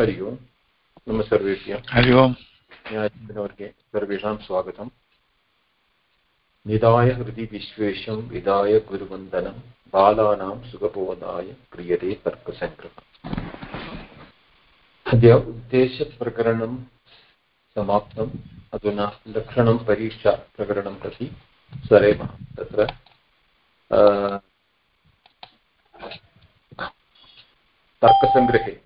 हरि ओम्। नमः सर्वेभ्यः हरि ओम्। न्यायवर्गे सर्वेषां स्वागतम्। निधाय हृदि विश्वेशं विधाय गुरुवन्दनं। बालानां सुखबोधाय क्रियते तर्कसङ्ग्रहः अद्य उद्देशप्रकरणं समाप्तम्। अधुना लक्षणं परीक्षाप्रकरणं प्रति सरेमः तत्र तर्कसङ्ग्रहे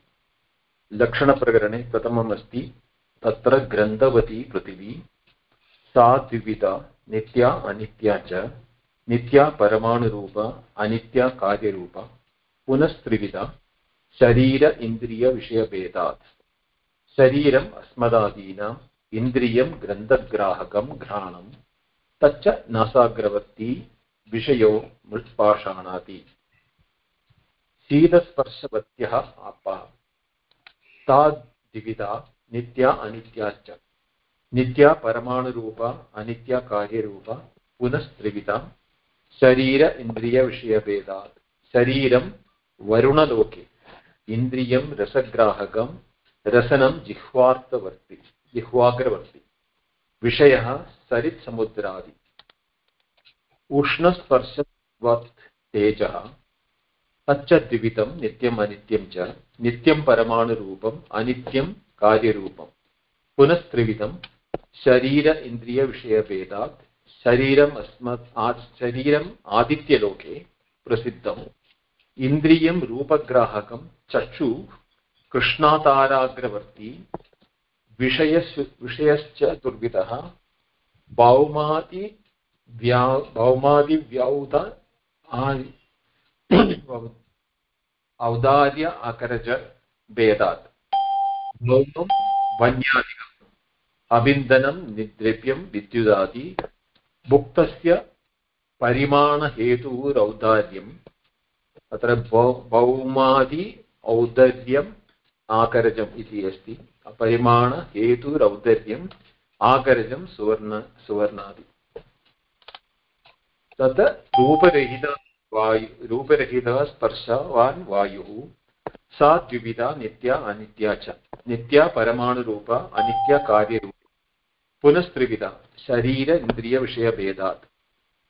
लक्षणप्रकरणे प्रथमम् अस्ति तत्र ग्रन्थवती पृथिवी, सा द्विविधा, नित्या अनित्या च, नित्या परमाणुरूप, अनित्या कार्यरूप पुनस्त्रिविधा शरीर इन्द्रियविषयभेदात् शरीरम् अस्मदादीनाम् इन्द्रियं ग्रन्थग्राहकं घ्राणं तच्च नासाग्रवर्ती विषयो मृत्पाषाणाति शीतस्पर्शवत्यः आपा सा द्विविधा नित्या अनित्याश्च। नित्या परमाणुरूपा, अनित्या कार्यरूपा, पुनस्त्रिविधा। शरीर इन्द्रियविषयभेदात् शरीरं वरुणलोके। इन्द्रियं रसग्राहकं। रसनं जिह्वार्थवर्ति जिह्वाग्रवर्ति। विषयः सरित्समुद्रादि। उष्णस्पर्शवत् तेजः। तच्च द्विविधं नित्यम् अनित्यं च, नित्यं परमाणुरूपम्, अनित्यं कार्यरूपम्। पुनस्त्रिविधं शरीर इन्द्रियविषयभेदात्, शरीरम् अस्मत् शरीरम् आदित्यलोके प्रसिद्धम् इन्द्रियं रूपग्राहकं चक्षु कृष्णाताराग्रवर्ती विषयस् विषयश्च दुर्विधः भौमादिव्या भौमादिव्यौत औदार्य अकरज भेदात् मौनं वन्यादिकम् अबिन्दनं निद्रव्यं विद्युदादि भुक्तस्य परिमाणहेतुरौदार्यम् अत्र भौमादि औदर्यम् आकरजम् इति अस्ति परिमाणहेतुरौदर्यम् आकरजं सुवर्ण सुवर्णादि तत् रूपरहित वायु रूपरहितः स्पर्शवान् वायुः, सा द्विविधा नित्या अनित्या च। नित्या परमाणुरूपा, अनित्या पुनस्त्रिविधा, शरीर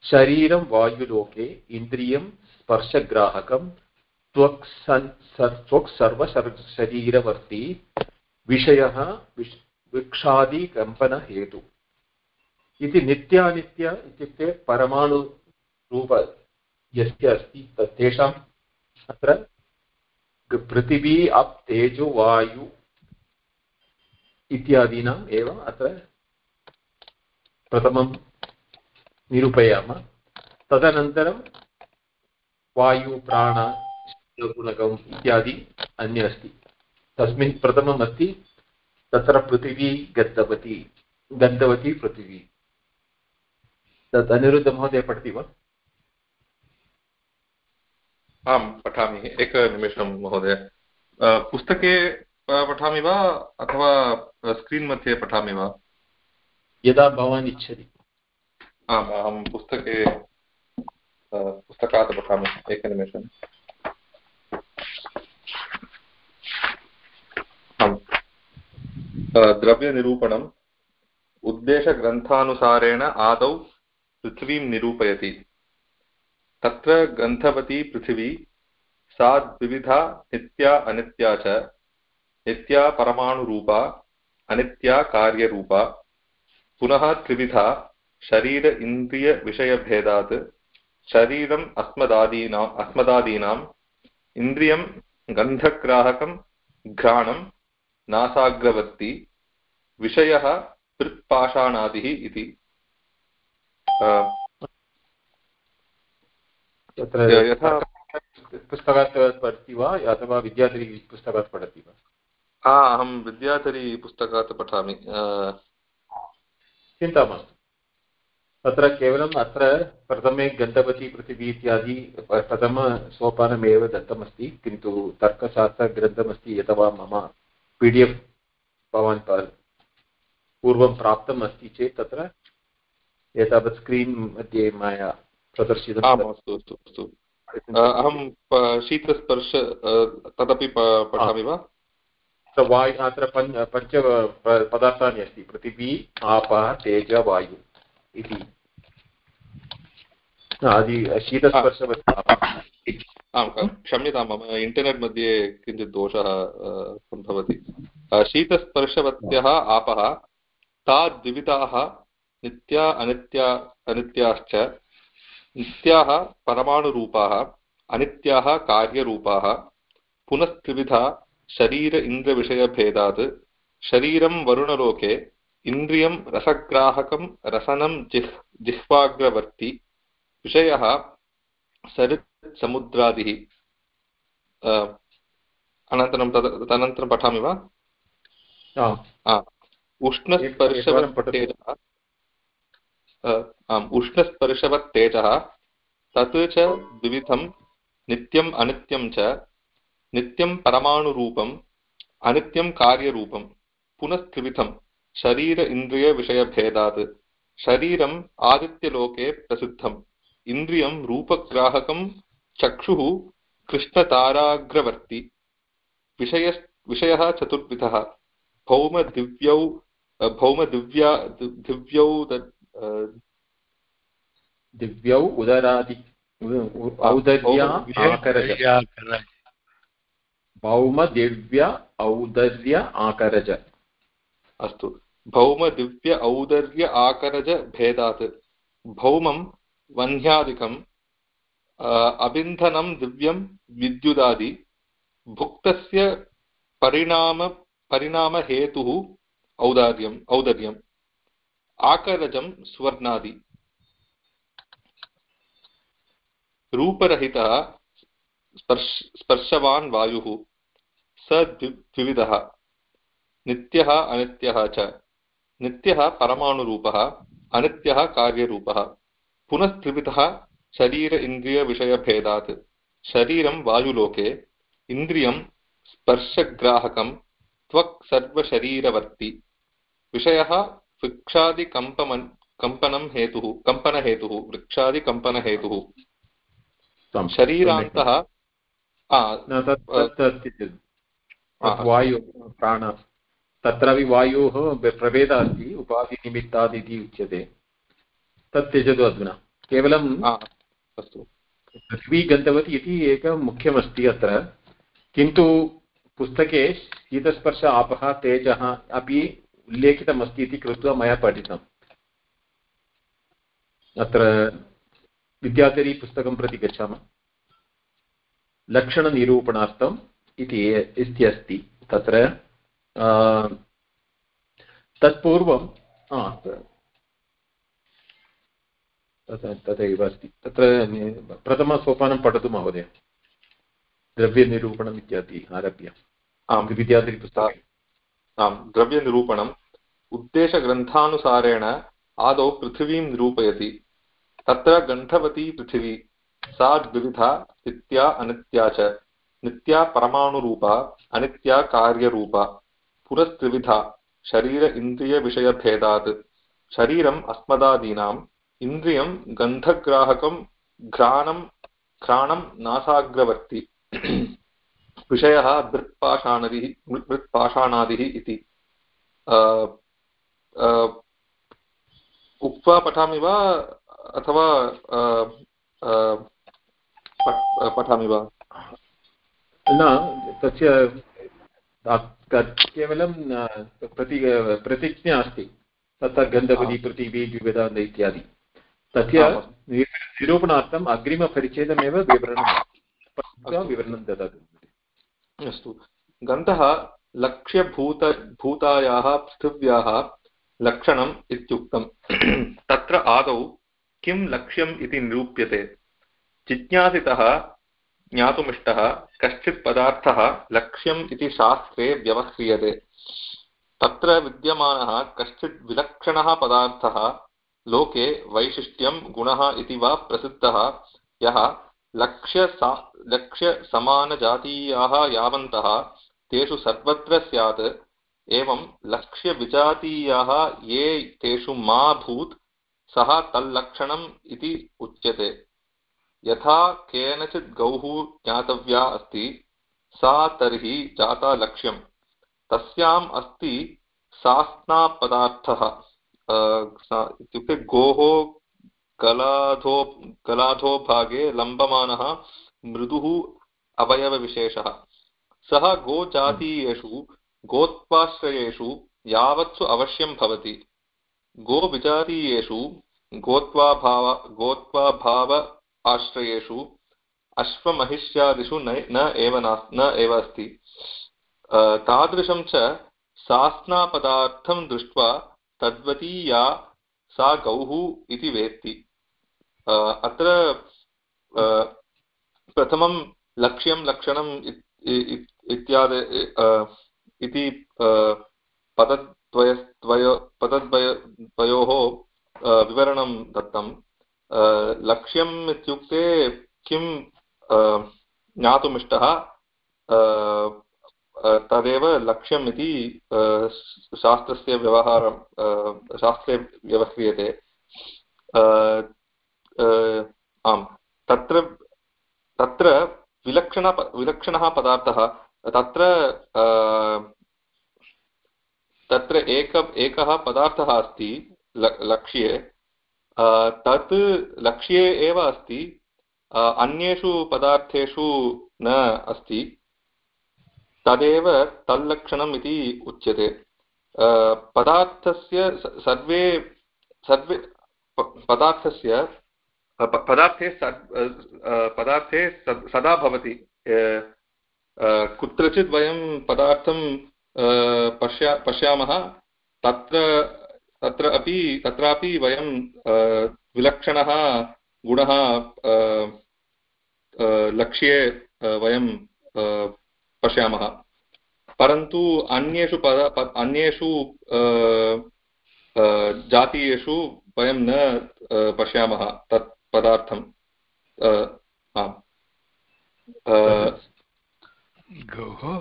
शरीरं वायुलोके, इन्द्रियं स्पर्शग्राहकं। त्वक् सर्वशरीरवर्ती, विषयः विक्षादिकम्पनहेतु इति नित्यानित्य इत्युक्ते परमाणुरूप यस्य अस्ति तेषाम् अत्र पृथिवी अप् तेजो वायु इत्यादीनाम् एव अत्र प्रथमं निरूपयामः। तदनन्तरं वायु, प्राण गुणकम् इत्यादि अन्य अस्ति तस्मिन् प्रथमम् अस्ति तत्र पृथिवी गतवती गन्तवती पृथिवी। तत् अनिरुद्धमहोदय पठति वा? आं पठामि। एकनिमिषं महोदय। पुस्तके पठामि वा अथवा स्क्रीन् मध्ये पठामि वा? यदा भवान् इच्छति। आम् अहं पुस्तके पुस्तकात् पठामि। एकनिमिषम् द्रव्यनिरूपणम्। उद्देशग्रन्थानुसारेण आदौ पृथ्वीं निरूपयति। तत्र गन्धवती पृथिवी सा द्विविधा नित्या अनित्या च, नित्या परमाणुरूपा, अनित्या कार्यरूपा, पुनः त्रिविधा, शरीर इन्द्रियविषयभेदात् शरीरम् अस्मदादीनाम् अस्मदादीनाम् इन्द्रियं गन्धग्राहकं, घ्राणं, नासाग्रवर्ति, विषयः पृत्पाषाणादिः इति। तत्र यथा पुस्तकात् पठति वा अथवा विद्याधरी पुस्तकात् पठति वा? हा अहं विद्याधरी पुस्तकात् पठामि चिन्ता मास्तु। तत्र केवलम् अत्र प्रथमे गन्तवती पृथिवी इत्यादि प्रथमसोपानमेव दत्तमस्ति किन्तु तर्कशास्त्रग्रन्थमस्ति यथवा मम पि डि एफ् भवान् पूर्वं प्राप्तम् अस्ति चेत् तत्र एतावत् स्क्रीन् मध्ये मया प्रदर्शितम् आम् अस्तु अस्तु अस्तु। अहं शीतस्पर्श तदपि पठामि वा? वायु अत्र पञ्च पञ्च पदार्थानि अस्ति पृथिवी आपः तेज वायु इति। शीतस्पर्शवत् आम् क्षम्यतां मम इण्टर्नेट् मध्ये किञ्चित् दोषः सम्भवति। शीतस्पर्शवत्यः आपः ता द्विविधाः नित्या अनित्या अनित्याश्च नित्याः परमाणुरूपाः अनित्याः कार्यरूपाः पुनस्त्रिविधा शरीर इन्द्रविषयभेदात् शरीरं वरुणलोके इन्द्रियं रसग्राहकं रसनं जिह् जिह्वाग्रवर्ति विषयः समुद्रादिः। अनन्तरं तद् तदनन्तरं पठामि वा? उष्णस्पर्शवत्तेजः आम्, उष्णस्पर्शवत्तेजः, तत् च द्विविधं नित्यम् अनित्यं च नित्यं परमाणुरूपम् अनित्यं कार्यरूपं पुनस्त्रिविधं शरीर इन्द्रियविषयभेदात् शरीरम् आदित्यलोके प्रसिद्धम् इन्द्रियं रूपग्राहकं चक्षुः कृष्णताराग्रवर्ति विषय विषयः चतुर्विधः, भौमदिव्यौ भौमदिव्या, दिव्यौ दिव्यौ उदरादि औदर्या भौमदिव्य औदर्य आकरज। अस्तु। भौमदिव्य औदर्य आकरज भेदात्। भौमं वह्न्यादिकम् अबिन्धनं दिव्यं विद्युदादि। भुक्तस्य परिणाम परिणामहेतुः औदार्यम् औदर्यम्। आकरजं स्वर्णादि। रूपरहितः स्पर्श, स्पर्शवान् वायुः। स द्विविधः। नित्यः, अनित्यः च। नित्यः परमाणुरूपः, अनित्यः कार्यरूपः। पुनस्त्रिविधः शरीर इन्द्रियविषयभेदात् शरीरं वायुलोके, इन्द्रियं स्पर्शग्राहकं, त्वक् सर्वशरीरवर्ति। विषयः वृक्षादिकम्पमन् कम्पनं हेतुः कम्पनहेतुः वृक्षादिकम्पनहेतुः। शरीरान्तः वायु प्राण। तत्रापि वायोः प्रभेदः अस्ति उपाधिनिमित्तात् इति उच्यते। तत् त्यजतु अधुना। केवलं अस्तु। पृथ्वी गन्तवती इति एकं मुख्यमस्ति अत्र। किन्तु पुस्तके शीतस्पर्श आपः तेजः अपि उल्लेखितमस्ति इति कृत्वा मया पठितम्। अत्र विद्याधरी पुस्तकं प्रति गच्छामः। लक्षणनिरूपणार्थम् इति इति अस्ति। तत्र तत्पूर्वं तथैव अस्ति। तत्र प्रथमसोपानं पठतु महोदय। द्रव्यनिरूपणम् इत्यादि आरभ्य। आं विद्याधरीपुस्तके आम्। द्रव्यनिरूपणम्। उद्देशग्रन्थानुसारेण आदौ पृथिवीं निरूपयति। तत्र गन्धवती पृथिवी, सा द्विविधा, नित्या अनित्या च। नित्या परमाणुरूपा, अनित्या कार्यरूपा। पुरस्त्रिविधा, शरीर इन्द्रियविषयभेदात्। शरीरम् अस्मदादीनाम्, इन्द्रियं गन्धग्राहकं घ्राणं घ्राणं नासाग्रवर्ति। विषयः मृत्पाषाणदिः मृत्पाषाणादिः इति। उक्त्वा पठामि वा अथवा पठामि वा? न तस्य केवलं प्रति प्रतिज्ञा अस्ति। तत्र गन्धवती पृथिवी द्विविधा इत्यादि। तस्य निरूपणार्थम् अग्रिमपरिच्छेदमेव विवरणं विवरणं ददातु। अस्तु। गन्धः लक्ष्यभूत भूतायाः पृथिव्याः लक्षणम् इत्युक्तम्। तत्र आदौ किं लक्ष्यम् इति निरूप्यते। जिज्ञासितः, ज्ञातुमिष्टः, कश्चित् पदार्थः लक्ष्यम् इति शास्त्रे व्यवह्रियते। तत्र विद्यमानः कश्चित् विलक्षणः पदार्थः लोके वैशिष्ट्यं गुणः इति वा प्रसिद्धः। यः लक्ष्यसा लक्ष्यसमानजातीयाः यावन्तः, तेषु सर्वत्र स्यात्। एवं लक्ष्यविजातीयाः ये तेषु मा भूत्, सः तल्लक्षणम् इति उच्यते। यथा केनचित् गौः ज्ञातव्या अस्ति, सा तर्हि जाता लक्ष्यम्। तस्याम् अस्ति सास्नापदार्थः इत्युक्ते गोः गलाधो गलाधो भागे लम्बमानः मृदुः अवयवविशेषः। सः गोजातीयेषु गोत्वाश्रयेषु यावत्सु अवश्यं भवति। गोविजातीयेषु गोत्वाभाव गोत्वाभाव आश्रयेषु अश्वमहिष्यादिषु न एव न एव अस्ति। तादृशं च सास्नापदार्थं दृष्ट्वा तद्वती या सा गौः इति वेत्ति। अत्र प्रथमं लक्ष्यं, लक्षणम् इत्यादि इति पदद्वयद्वय पदद्वयद्वयोः विवरणं दत्तं। लक्ष्यम् इत्युक्ते किं ज्ञातुमिष्टः तदेव लक्ष्यम् इति शास्त्रस्य व्यवहारं शास्त्रे व्यवह्रियते। आम्, तत्र तत्र विलक्षण विलक्षणः पदार्थः तत्र तत्र एक, एकः पदार्थः अस्ति लक्ष्ये। तत् लक्ष्ये एव अस्ति अन्येषु पदार्थेषु न अस्ति। तदेव तल्लक्षणम् इति उच्यते। पदार्थस्य सर्वे सर्वे पदार्थस्य पदार्थे पदार्थे सदा भवति कुत्रचित् वयं पदार्थं पश्या, पश्यामः, तत्र तत्र अपि, तत्रापि वयं विलक्षणः गुणः लक्ष्ये वयं पश्यामः। परन्तु अन्येषु पद अन्येषु जातीयेषु वयं न पश्यामः तत् पदार्थम् आम्। गौः।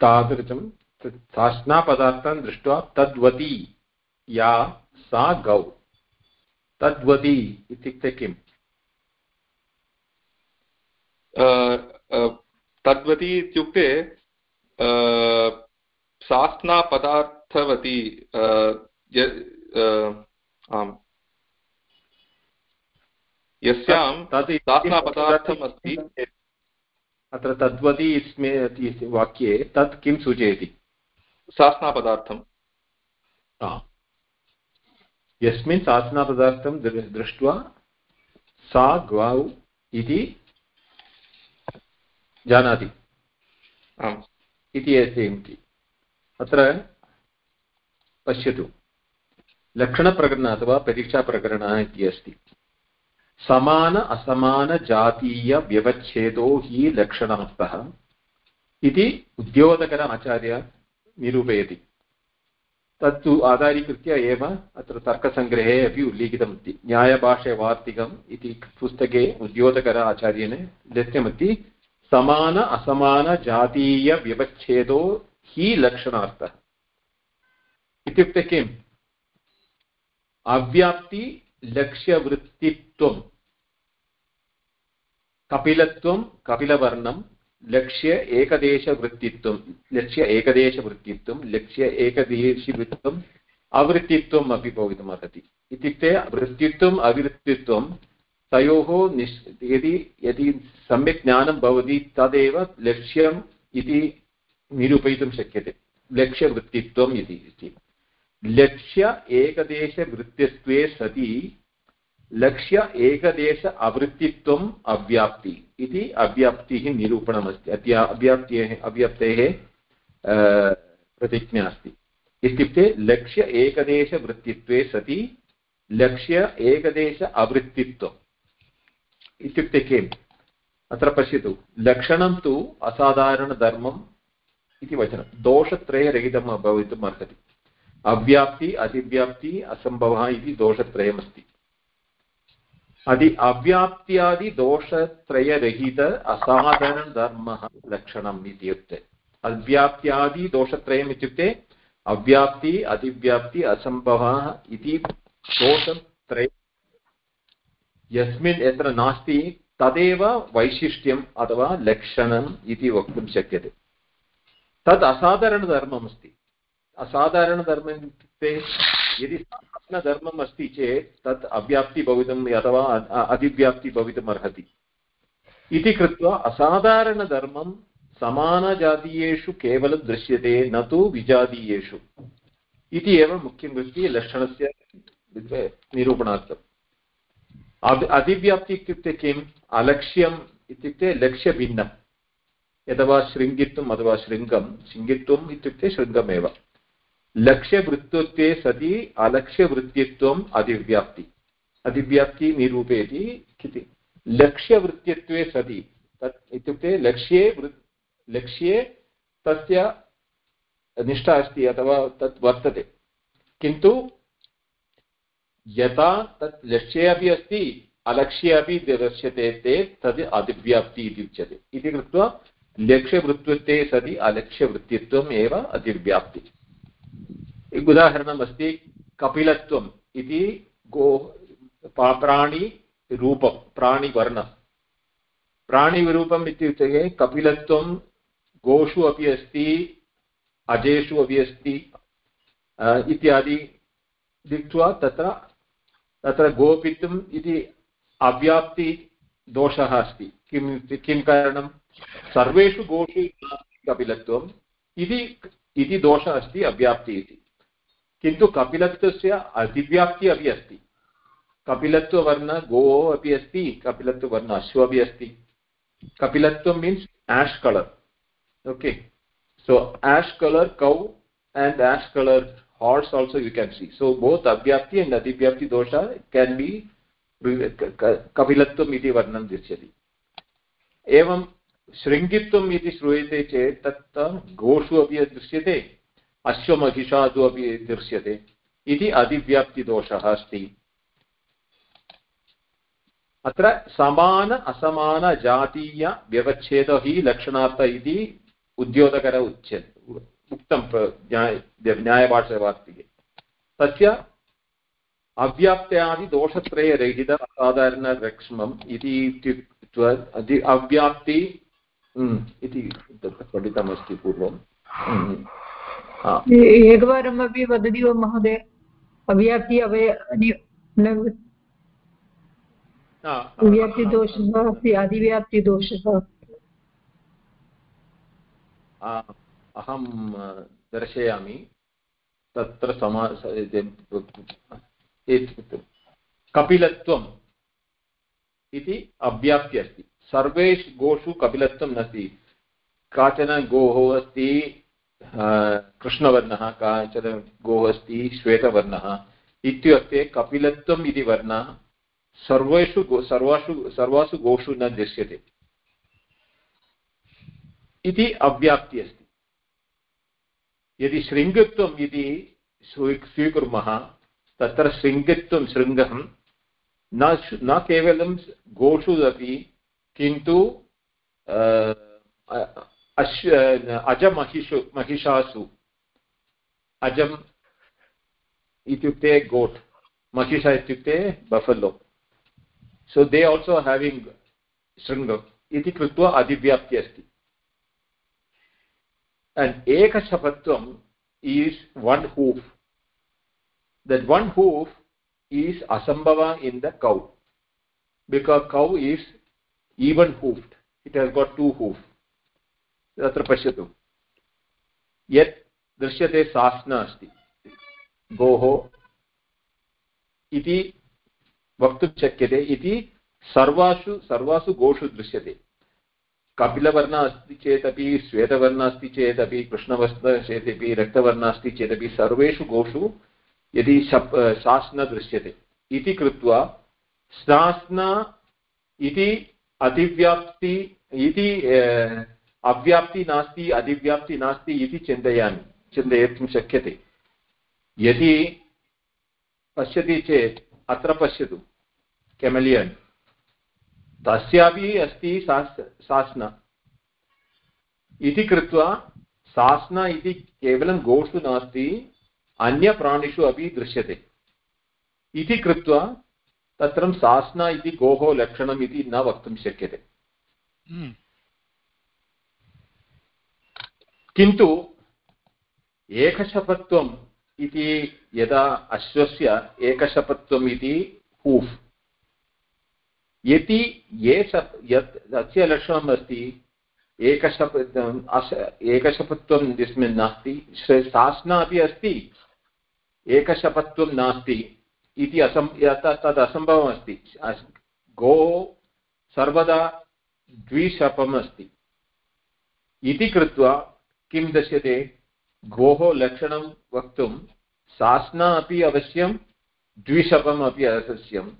तादृशं साश्नापदार्थं दृष्ट्वा तद्वती या सा गौ। तद्वती इत्युक्ते किम्? तद्वती इत्युक्ते सास्नापदार्थवती आम्। यस्यां सास्नापदार्थम् अस्ति अत्र तद्वती इति वाक्ये तत् किं सूचयति? सास्नापदार्थं यस्मिन् सासनापदार्थं दृष्ट्वा सा गौ इति जानाति। इति अस्ति अत्र पश्यतु। लक्षणप्रकरण अथवा परीक्षाप्रकरणः इति अस्ति। समान असमानजातीयव्यवच्छेदो हि लक्षणार्थः इति उद्योगकर आचार्य निरूपयति. तत्तु आधारीकृत्य एव अत्र तर्कसङ्ग्रहे अपि उल्लिखितमस्ति. न्यायभाष्यवार्तिकम् इति पुस्तके उद्योगकर आचार्येण लिखितमस्ति समान असमानजातीयव्यवच्छेदो हि लक्षणार्थः। इत्युक्ते किम्? अव्याप्तिलक्ष्यवृत्तित्वं कपिलत्वं, कपिलवर्णं, लक्ष्य एकदेशवृत्तित्वं लक्ष्य एकदेशवृत्तित्वं, लक्ष्य एकदेशिवृत्तम् अवृत्तित्वम् अपि भवितुमर्हति इत्युक्ते वृत्तित्वम्, अवृत्तित्वं, तयोः निश्, यदि यदि सम्यक् ज्ञानं भवति, तदेव लक्ष्यम् इति निरूपयितुं शक्यते। लक्ष्यवृत्तित्वम् इति। लक्ष्य एकदेशवृत्तित्वे सति लक्ष्य एकदेश अवृत्तित्वम् अव्याप्ति इति अव्याप्तिः निरूपणमस्ति अद्य अव्याप्तेः अव्याप्तेः प्रतिज्ञा अस्ति। इत्युक्ते लक्ष्य एकदेशवृत्तित्वे सति, लक्ष्य एकदेश अवृत्तित्वम्। इत्युक्ते किम्? अत्र पश्यतु, लक्षणं तु असाधारणधर्मम् इति वचनं दोषत्रयरहितं भवितुम् अर्हति। अव्याप्ति, अतिव्याप्ति, असम्भवः इति दोषत्रयमस्ति। अदि अव्याप्त्यादिदोषत्रयरहित असाधारणधर्मः लक्षणम् इत्युक्ते अव्याप्त्यादिदोषत्रयम् इत्युक्ते अव्याप्ति अतिव्याप्ति असम्भवः इति दोषत्रय यस्मिन् यत्र नास्ति तदेव वैशिष्ट्यम् अथवा लक्षणम् इति वक्तुं शक्यते तद् असाधारणधर्मम् असाधारणधर्मम् इत्युक्ते यदि साधारणधर्मम् अस्ति चेत् तत् अव्याप्ति भवितुम् अथवा अधिव्याप्ति भवितुम् अर्हति। इति कृत्वा असाधारणधर्मं समानजातीयेषु केवलं दृश्यते, न तु विजातीयेषु। इति एव मुख्यं दृष्टिः लक्षणस्य निरूपणार्थम्। अधिव्याप्ति इत्युक्ते किम्? अलक्ष्यम् इत्युक्ते लक्ष्यभिन्नम्। अथवा शृङ्गित्वम् अथवा शृङ्गं शृङ्गित्वम् इत्युक्ते शृङ्गमेव। लक्ष्यवृत्तत्वे सति अलक्ष्यवृत्तित्वम् अधिव्याप्ति। अधिव्याप्ति निरूपयति इति लक्ष्यवृत्तित्वे सति तत् इत्युक्ते लक्ष्ये लक्ष्ये तस्य निष्ठा अस्ति अथवा तत् वर्तते। किन्तु यथा तत् लक्ष्ये अपि अस्ति, अलक्ष्ये अपि दृश्यते चेत् तद् अधिव्याप्ति इति उच्यते। इति कृत्वा लक्ष्यवृत्तित्वे सति अलक्ष्यवृत्तित्वम् एव अधिव्याप्ति। उदाहरणमस्ति कपिलत्वम् इति गो प्राणिरूपं प्राणिवर्णं प्राणिरूपम् इत्युक्ते कपिलत्वं गोषु अपि अस्ति, अजेषु अपि अस्ति इत्यादि दृष्ट्वा तत्र तत्र गोपितुम् इति अव्याप्तिदोषः अस्ति। किं किं कारणं? सर्वेषु गोषु कपिलत्वम् इति इति दोषः अस्ति, अव्याप्ति इति। किन्तु कपिलत्वस्य अधिव्याप्ति अपि अस्ति। कपिलत्ववर्ण गोः अपि अस्ति, कपिलत्ववर्ण अश्व अपि अस्ति। कपिलत्वं means ash color, okay? So, ash color cow and ash color horse also you can see. So, both avyapti and adivyapti dosha can be कपिलत्वम् इति वर्णं दृश्यति। एवं शृङ्गित्वम् इति श्रूयते चेत् तत् गोषु अपि दृश्यते। अश्वमहिषासु अपि दृश्यते। इति अधिव्याप्तिदोषः अस्ति। अत्र समान असमानजातीयव्यवच्छेदो हि लक्षणार्थ इति उद्योतकर उच्यते उक्तं न्यायभाषावार्तिके तस्य अव्याप्त्यादिदोषत्रयरहित असाधारणलक्ष्मम् इति अव्याप्ति इति पठितमस्ति पूर्वम्। एकवारमपि वदति वा महोदय अव्याप्ति अवय अव्याप्तिदोषः अस्ति अधिव्याप्तिदोषः अहं दर्शयामि। तत्र समा कपिलत्वम् इति अव्याप्ति अस्ति। सर्वेषु गोषु कपिलत्वं नास्ति। काचन गोः अस्ति कृष्णवर्णः काचन गोः अस्ति श्वेतवर्णः इत्युक्ते कपिलत्वम् इति वर्णः सर्वेषु सर्वासु सर्वासु गोषु न दृश्यते। इति अव्याप्ति अस्ति। यदि शृङ्गत्वम् इति स्वीकुर्मः, तत्र शृङ्गत्वं शृङ्गं न न केवलं गोषु अपि किन्तु अश्व अजमहिषु महिषासु अजम् इत्युक्ते गोट् महिषा इत्युक्ते buffalo so they also having शृङ्गम् इति कृत्वा अधिव्याप्ति अस्ति and ekashapatvam is one hoof that one hoof is asambhava in the cow because cow is even hoofed it has got two hoof तत्र पश्यतु। यत् दृश्यते सास्न अस्ति। गोः इति वक्तुं शक्यते। इति सर्वासु सर्वासु गोषु दृश्यते। कपिलवर्ण अस्ति चेदपि, श्वेतवर्ण अस्ति चेदपि, कृष्णवर्ण चेदपि, रक्तवर्ण अस्ति चेदपि, सर्वेषु गोषु यदि शप् शास्न दृश्यते। इति कृत्वा शास्न इति अधिव्याप्ति इति अव्याप्ति नास्ति अधिव्याप्ति नास्ति इति चिन्तयामि चिन्तयितुं शक्यते यदि पश्यति चेत् अत्र पश्यतु केमलियन् तस्यापि अस्ति सास्न इति कृत्वा सास्न इति केवलं गोषु नास्ति अन्यप्राणिषु अपि दृश्यते इति कृत्वा तत्र सास्न इति गोः लक्षणम् इति न वक्तुं शक्यते किन्तु एकशपत्वम् इति यदा अश्वस्य एकशपत्वम् इति हूफ् यदि ये शप् यत् अस्य लक्षणम् अस्ति, एकशप एकशपत्वं यस्मिन् नास्ति शासना अपि अस्ति, एकशपत्वं नास्ति इति असम् तद् असम्भवम् अस्ति। गोः सर्वदा द्विशपम् अस्ति। इति कृत्वा किं दश्यते? गोः लक्षणं वक्तुं सास्ना अपि अवश्यं द्विशपम् अपि अवश्यं।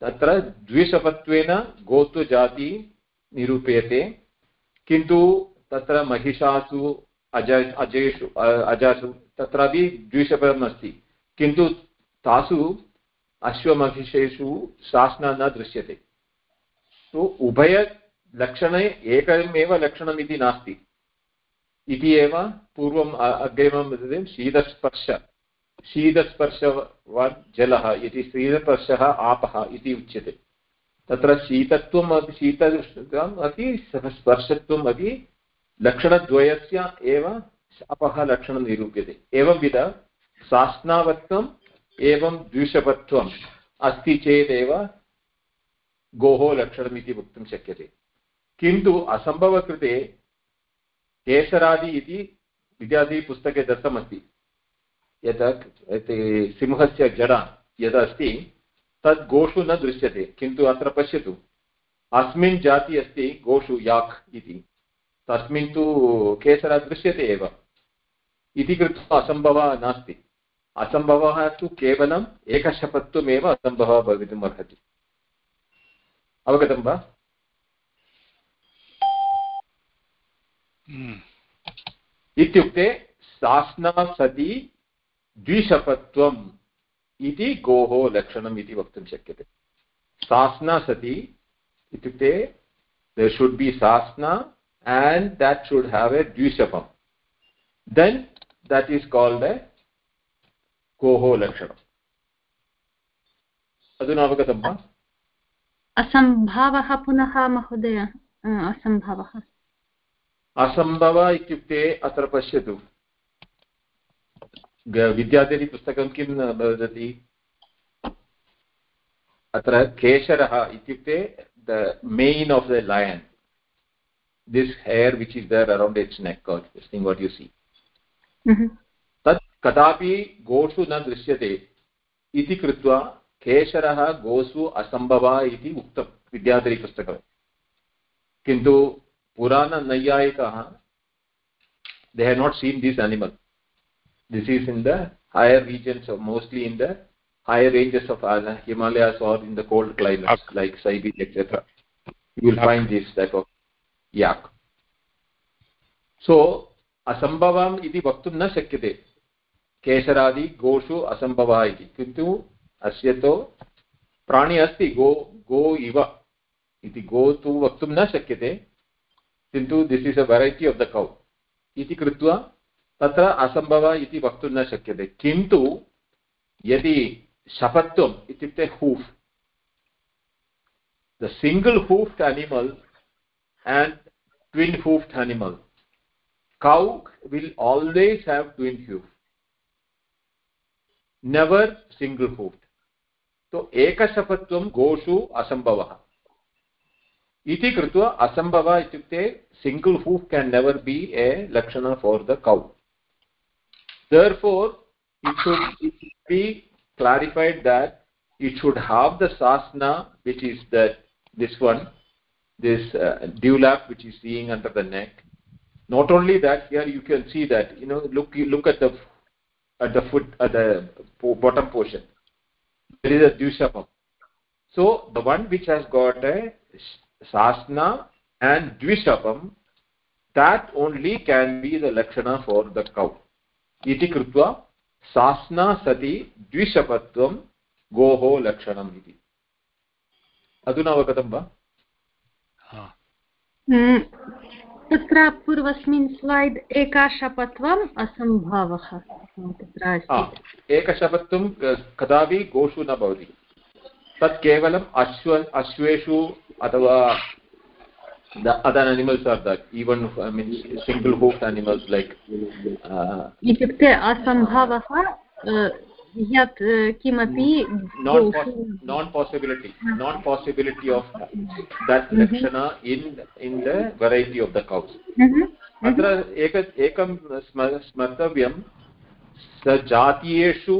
तत्र द्विशपत्वेन गोत्वजाति निरूप्यते। किन्तु तत्र महिषासु, अज अजेषु अजासु, तत्रापि द्विशपम् अस्ति। किन्तु तासु अश्वमहिषेषु शासना न दृश्यते। तो उभयलक्षणे एकमेव लक्षणम् इति नास्ति। इति एव पूर्वम् अग्रिमं वदति शीतस्पर्श। शीतस्पर्शवान् जलः इति शीतस्पर्शः आपः इति उच्यते। तत्र शीतत्वम् अपि शीतम् अपि स्पर्शत्वम् अपि लक्षणद्वयस्य एव अपः लक्षणं निरूप्यते। एवंविध सास्नावत्वम् एवं द्विषपत्वम् अस्ति चेदेव गोः लक्षणम् इति वक्तुं शक्यते। किन्तु असम्भवकृते केसरादि इति विद्याधिपुस्तके दत्तमस्ति। यत् सिंहस्य जडा यदस्ति तद् गोषु न दृश्यते, किन्तु अत्र पश्यतु। अस्मिन् जाति अस्ति गोषु याक् इति। तस्मिन् तु केसरा दृश्यते एव। इति कृत्वा असम्भवः नास्ति। असम्भवः तु केवलम् एकशपत्वमेव असम्भवः भवितुम् अर्हति अवगतं वा? Hmm. इत्युक्ते सास्ना सति द्विशपत्वम् इति गोः लक्षणम् इति वक्तुं शक्यते। सास्ना सति इत्युक्ते there should be sasna and that should have a द्विशपम्। Then that is called a गोः लक्षणम्। अधुना अवगतं वा? असम्भावः पुनः महोदय असम्भावः। असम्भव इत्युक्ते अत्र पश्यतु। विद्याधरीपुस्तकं किं वदति? अत्र केशरः इत्युक्ते the mane of the lion this hair which is there around its neck thing what you see तत् कदापि गोषु न दृश्यते इति कृत्वा केशरः गोसु असम्भवः इति उक्तं विद्याधरीपुस्तकं किन्तु पुराणनैयायिकाः they have not seen this animal this is in the higher regions of mostly in the higher ranges of uh, himalayas or in the cold climates Ak. like siberia etc you will Ak. find this type of yak so असम्भवम् इति वक्तुं न शक्यते केशरादि गोषु असम्भवः इति किन्तु अस्य तु प्राणी अस्ति गो गो इव इति गो तु वक्तुं न शक्यते किन्तु this is a variety of the cow इति कृत्वा तत्र असम्भवः इति वक्तुं न शक्यते। किन्तु यदि शपत्वम् इत्युक्ते hoof the single hoofed animal and twin hoofed animal cow will always have twin hoof never single hoof तो एकशपत्वं गोषु असम्भवः। इति कृत्वा असम्भव इत्युक्ते single हूफ् can never be a lakshana for the cow therefore it should it should be clarified that it should have the sasna which is that this one this uh, dewlap which is seeing under the neck not only that here you can see that you know look look at the at the foot at the bottom portion there is a dvishapam so the one which has got a sasna and dvishapam that only can be the lakshana for the cow. इति कृत्वा सास्ना सति द्विशपत्वं गोः लक्षणम् इति अधुना अवगतं वा तत्र पूर्वस्मिन् स्लैड् एकाशपत्वम् असम्भवः. एकशपत्वं कदापि गोषु न भवति. तत् केवलम् अश्व अश्वेषु अथवा other animals are that even single hoof animals like इत्युक्ते असम्भवः यत् किमपि non possibility non possibility of that लक्षण in in the variety of the cows अत्र एक एकं स्मर्तव्यं स जातीयेषु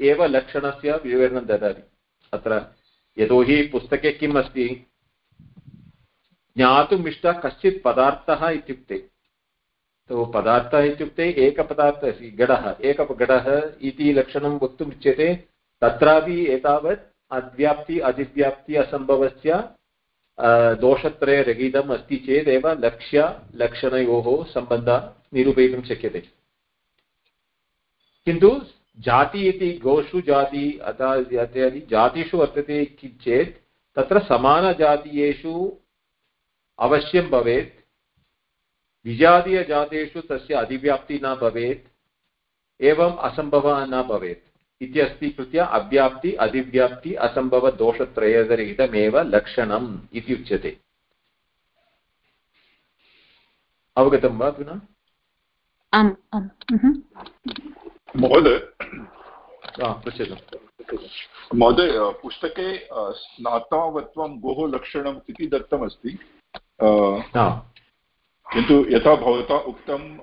एव लक्षणस्य विवरणं ददाति। अत्र यतोहि पुस्तके किम् अस्ति ज्ञातुम् इष्टः कश्चित् पदार्थः इत्युक्ते। पदार्थः इत्युक्ते एकपदार्थः अस्ति घटः एकघटः इति लक्षणं वक्तुम् उच्यते तत्रापि एतावत् अव्याप्ति अधिव्याप्ति असम्भवस्य दोषत्रयरहितम् अस्ति चेदेव लक्ष्य, लक्षणयोः सम्बन्धः निरूपयितुं शक्यते। किन्तु जाति इति गोषु जाति अतः इत्यादि जातिषु वर्तते चेत् तत्र समानजातीयेषु अवश्यं भवेत्। विजातीयजातेषु तस्य अधिव्याप्तिः न भवेत्, एवम् असम्भवः न भवेत्। इति स्वीकृत्य अव्याप्ति, अधिव्याप्ति असम्भवदोषत्रयरहितमेव लक्षणम् इति उच्यते। अवगतं वा पुनः? आम् आम्। महोदय। पृच्छतु महोदय पुस्तके स्नातावत्वं गोः लक्षणम् इति दत्तमस्ति। किन्तु यथा भवता उक्तं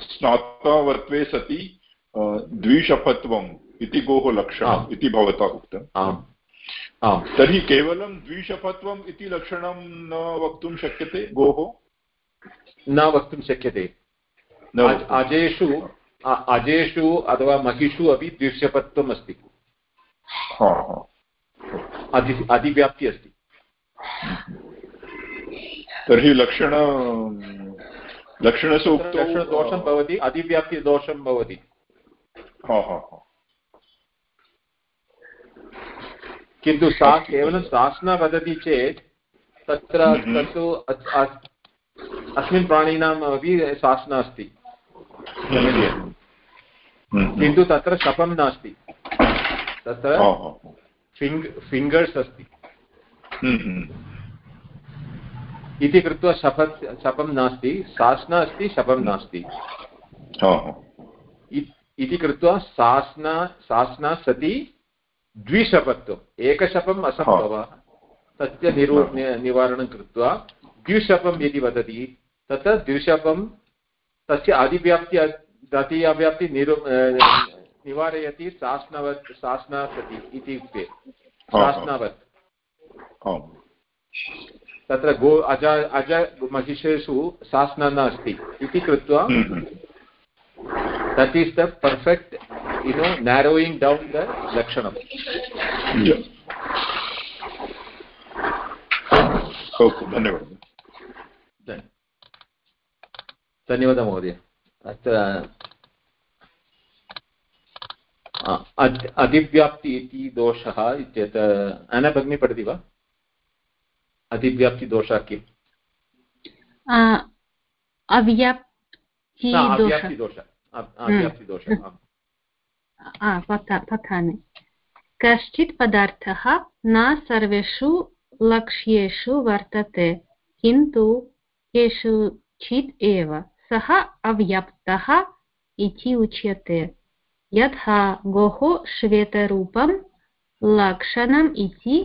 स्नातावत्वे सति द्विशपत्वम् इति गोः लक्षणम् इति भवता उक्तम् तर्हि केवलं द्विशपत्वम् इति लक्षणं न वक्तुं शक्यते गोः? न वक्तुं शक्यते। अजेषु अजेषु अथवा महिषु अपि द्विशपत्वम् अस्ति अधिव्याप्ति अस्ति। तर्हि लक्षण लक्षणसूक्तौ लक्षणदोषं भवति अधिव्याप्तिदोषं भवति। किन्तु सा केवलं शासना वदति चेत् तत्र हम्म। तत्तु अस्मिन् प्राणिनाम् अपि शासना अस्ति हम्म। किन्तु तत्र शपं नास्ति। तत्र फिङ्ग् फिङ्गर्स् अस्ति। हम्म, इति कृत्वा शप शपं नास्ति सास्ना अस्ति शपं नास्ति। इति कृत्वा सास्ना सास्ना सति द्विशपत्वम्। एकशपम् असम्भवः। तस्य निरू निवारणं कृत्वा द्विशपम् इति वदति तत्र द्विशपं तस्य अधिव्याप्ति अतिव्याप्ति निरु निवारयति सास्नवत् सास्ना सति इति उक्ते। सास्नावत् तत्र गो अज अज महिषेषु शासना नास्ति इति कृत्वा that is the perfect you know narrowing down the लक्षणम्। धन्यवादः। धन्यवादः महोदय। अत्र अधिव्याप्ति इति दोषः इत्येत अनभगिनी पठति वा? अधिव्याप्तिदोषः किम्? पठामि। कश्चित् पदार्थः न सर्वेषु लक्ष्येषु वर्तते किन्तु केषुचित् एव। सः अव्याप्तः इति उच्यते। यथा गोः श्वेतरूपं लक्षणम् इति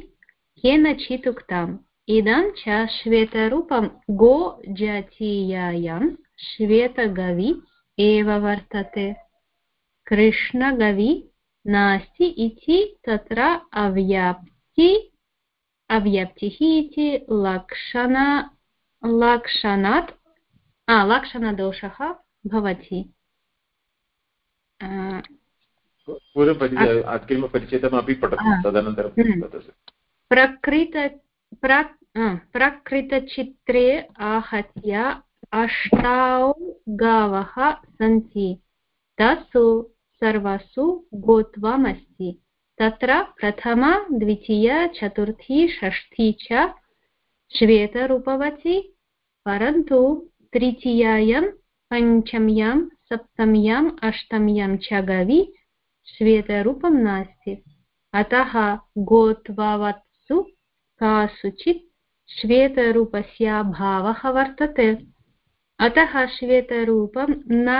केनचित् उक्तम्। इदं च श्वेतरूपं गोजातीयायां श्वेतगवि एव वर्तते। कृष्णगवि नास्ति इति तत्र अव्याप्ति अव्याप्तिः इति लक्षण लक्षणात् लक्षणदोषः भवति अग्रिमपरिचितमपि पठतु तदनन्तरं। प्रकृत प्रकृतचित्रे आहत्य अष्टौ गावः सन्ति तत्सु सर्वसु गोत्वमस्ति तत्र प्रथमा द्वितीया चतुर्थी षष्ठी च श्वेतरूपवती परन्तु तृतीयायां पञ्चम्यां सप्तम्याम् अष्टम्यां च गवि श्वेतरूपं नास्ति अतः गोत्वावत्सु कासुचित् श्वेतरूपस्याभावः वर्तते अतः श्वेतरूपं न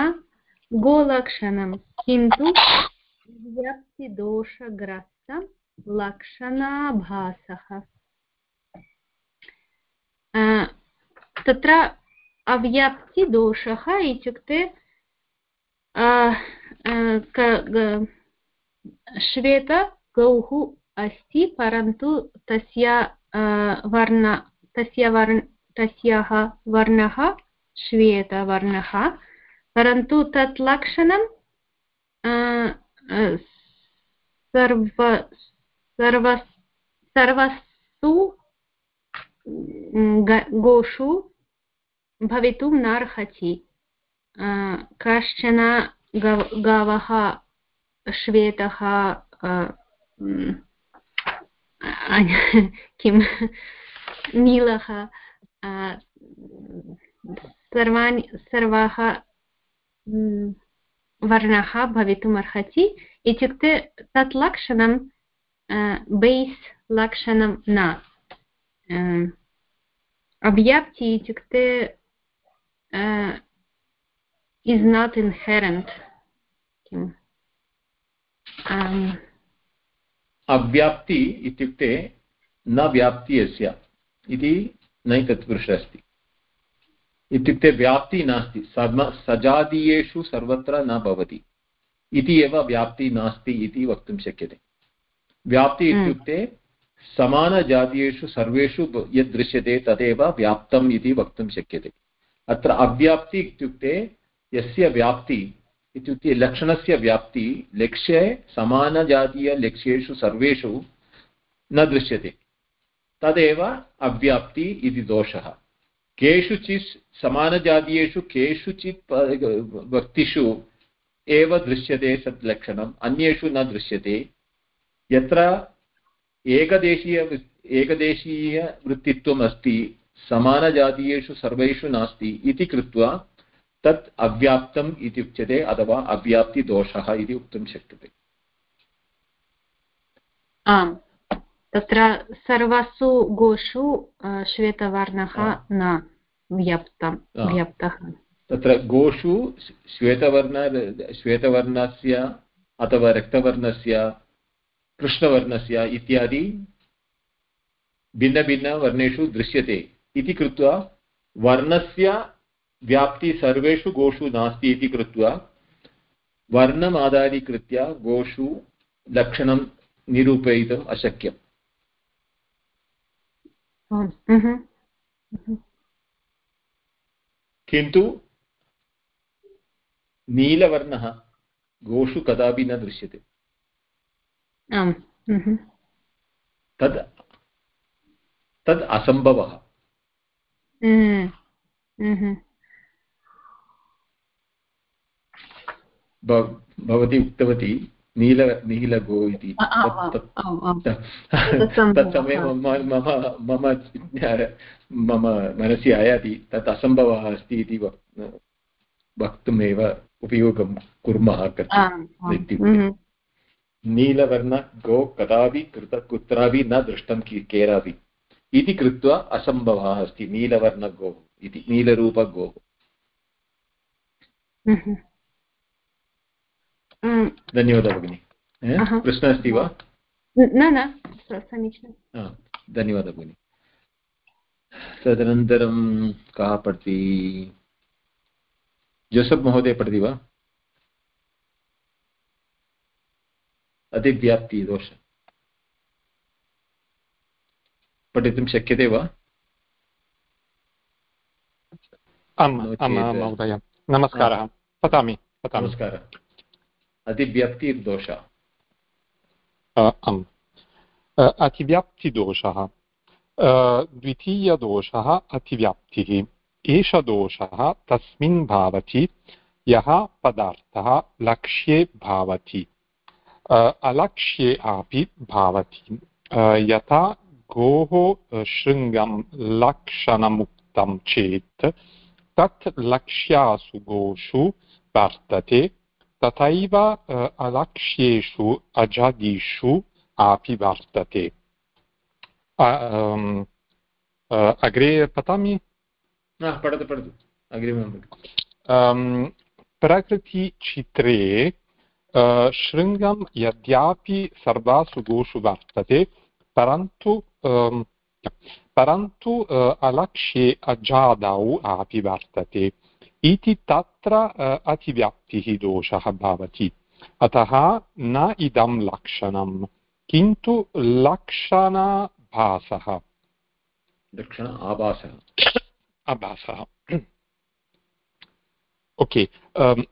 गोलक्षणं किन्तु व्यक्तिदोषग्रस्तं लक्षणाभासः तत्र अव्याप्तिदोषः इत्युक्ते श्वेतगौः अस्ति परन्तु तस्य वर्ण तस्य वर्ण तस्याः वर्णः श्वेतवर्णः परन्तु तत् लक्षणं सर्व सर्व सर्वसु गोषु भवितुं नार्हति। कश्चन गावः श्वेतः किं, नीलः सर्वाणि, सर्वाः वर्णः भवितुम् अर्हति। इत्युक्ते तत् लक्षणं बेस् लक्षणं न। अव्याप्ति इत्युक्ते इस् नाट् इन्हेरेण्ट् किम् अव्याप्ति इत्युक्ते न व्याप्ति यस्य इति नैतत्पुरुष अस्ति इत्युक्ते व्याप्ति नास्ति सजातीयेषु सर्वत्र न भवति। इति एव व्याप्ति नास्ति इति वक्तुं शक्यते। व्याप्ति हम्म। इत्युक्ते समानजातीयेषु सर्वेषु यद् दृश्यते तदेव व्याप्तम् इति वक्तुं शक्यते। अत्र अव्याप्ति इत्युक्ते यस्य व्याप्ति इत्युक्ते लक्षणस्य व्याप्ति लक्ष्ये समानजातीयलक्ष्येषु सर्वेषु न दृश्यते। तदेव अव्याप्ति इति दोषः। केषुचित् समानजातीयेषु केषुचित् व्यक्तिषु एव दृश्यते सत् लक्षणम्, अन्येषु न दृश्यते। यत्र एकदेशीय एकदेशीयवृत्तित्वम् अस्ति समानजातीयेषु सर्वेषु नास्ति इति कृत्वा तत् अव्याप्तम् इति उच्यते अथवा अव्याप्तिदोषः इति वक्तुं शक्यते। आम्। तत्र सर्वसु गोषु श्वेतवर्णः न व्याप्तं व्याप्तः। तत्र गोषु श्वेतवर्ण श्वेतवर्णस्य अथवा रक्तवर्णस्य कृष्णवर्णस्य इत्यादि भिन्नभिन्नवर्णेषु दृश्यते। इति कृत्वा वर्णस्य व्याप्ति सर्वेषु गोषु नास्ति इति कृत्वा वर्णम् आधारीकृत्य गोषु लक्षणं निरूपयितुम् अशक्यम्। किन्तु नीलवर्णः गोषु कदापि न दृश्यते। तद् तद् असम्भवः। भवती उक्तवती नील नीलगो इति. तत्समये मम मम मम मनसि आयाति तत् असम्भवः अस्ति इति वक्तुमेव उपयोगं कुर्मः इत्युक्ते। नीलवर्ण गो कदापि कृत कुत्रापि न दृष्टं केरापि। इति कृत्वा असम्भवः अस्ति नीलवर्णगोः इति नीलरूपगोः। धन्यवादः भगिनि। प्रश्नः अस्ति वा? न न समीचीनं धन्यवादः भगिनि। तदनन्तरं कः पठति? जोसफ् महोदय पठति वा? अतिव्याप्ति दोष पठितुं शक्यते वा? आम् महोदय। नमस्कारः। पठामि नमस्कारः। अतिव्याप्तिर्दोषः आम्। अतिव्याप्तिदोषः द्वितीयदोषः अतिव्याप्तिः एष दोषः तस्मिन् भवति यः पदार्थः लक्ष्ये भवति। अलक्ष्ये अपि भवति। यथा गोः शृङ्गं लक्षणमुक्तं चेत् तत् लक्ष्यासु गोषु वर्तते तथैव अलक्ष्येषु अजादिषु अपि वर्तते। अग्रे पठामि? पठतु पठतु। अग्रिमं प्रकृतिचित्रे शृङ्गं यद्यापि सर्वासु गोषु वर्तते परन्तु परन्तु अलक्ष्ये अजादौ अपि वर्तते इति तत्र अतिव्याप्तिः दोषः भवति अतः न इदं लक्षणं किन्तु लक्षणाभासः लक्षण आभासः आभासः ओके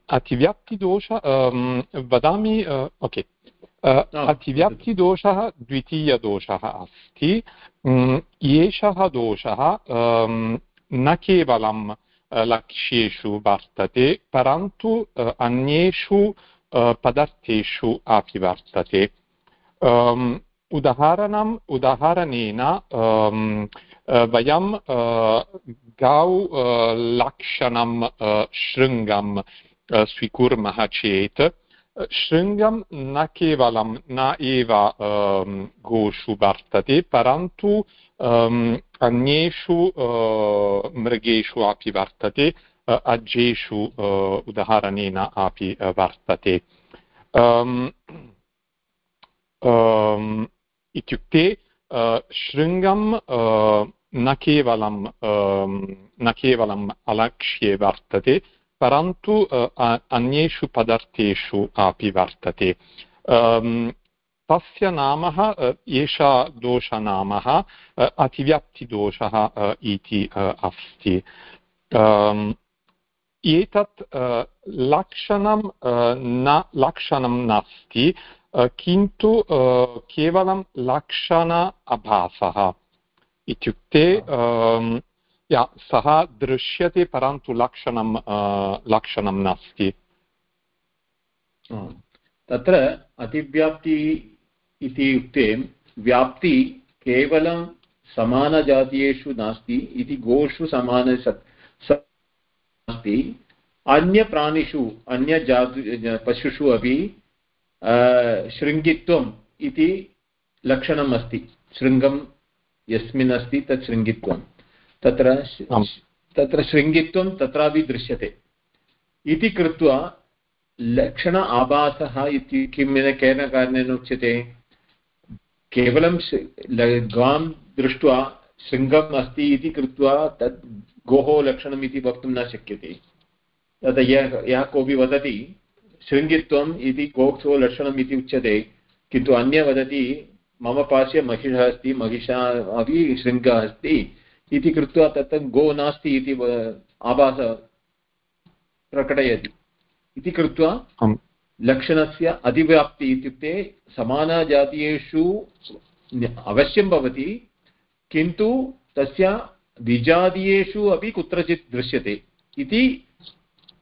अतिव्याप्तिदोष वदामि ओके अतिव्याप्तिदोषः द्वितीयदोषः अस्ति। एषः दोषः न केवलं लक्ष्येषु वर्तते परन्तु अन्येषु पदार्थेषु अपि वर्तते। उदाहरणम् उदाहरणेन वयं गौ लक्षणं शृङ्गं स्वीकुर्मः चेत् शृङ्गं न केवलं न एव गोषु वर्तते परन्तु अन्येषु मृगेषु अपि वर्तते अज्येषु उदाहरणेन अपि वर्तते इत्युक्ते शृङ्गं न केवलं न केवलम् अलक्ष्ये वर्तते परन्तु अन्येषु पदार्थेषु अपि वर्तते तस्य नाम एषा दोषनामः अतिव्याप्तिदोषः इति अस्ति एतत् लक्षणं न लक्षणं नास्ति किन्तु केवलं लक्षण अभासः इत्युक्ते या सः दृश्यते परन्तु लक्षणं लक्षणं नास्ति। तत्र अतिव्याप्ति इति उक्ते व्याप्ति केवलं समानजातीयेषु नास्ति, इति गोषु समान नास्ति। अन्यप्राणिषु, अन्यजातु, पशुषु अपि शृङ्गित्वम् इति लक्षणम् अस्ति। शृङ्गं यस्मिन् अस्ति तत् शृङ्गित्वं तत्र तत्र शृङ्गित्वं तत्रापि दृश्यते। इति कृत्वा लक्षण आभासः इति किं केन कारणेन उच्यते? केवलं गां दृष्ट्वा शृङ्गम् अस्ति इति कृत्वा तत् गोः लक्षणम् इति वक्तुं न शक्यते। तत् यः यः कोऽपि वदति शृङ्गित्वम् इति गोक्षो लक्षणम् इति उच्यते किन्तु अन्य वदति मम पार्श्वे महिषः अस्ति महिषा अपि शृङ्गः अस्ति इति कृत्वा तत्र गो नास्ति इति आभास प्रकटयति। इति कृत्वा लक्षणस्य अधिव्याप्ति इत्युक्ते समानजातीयेषु अवश्यं भवति किन्तु तस्य द्विजातीयेषु अपि कुत्रचित् दृश्यते इति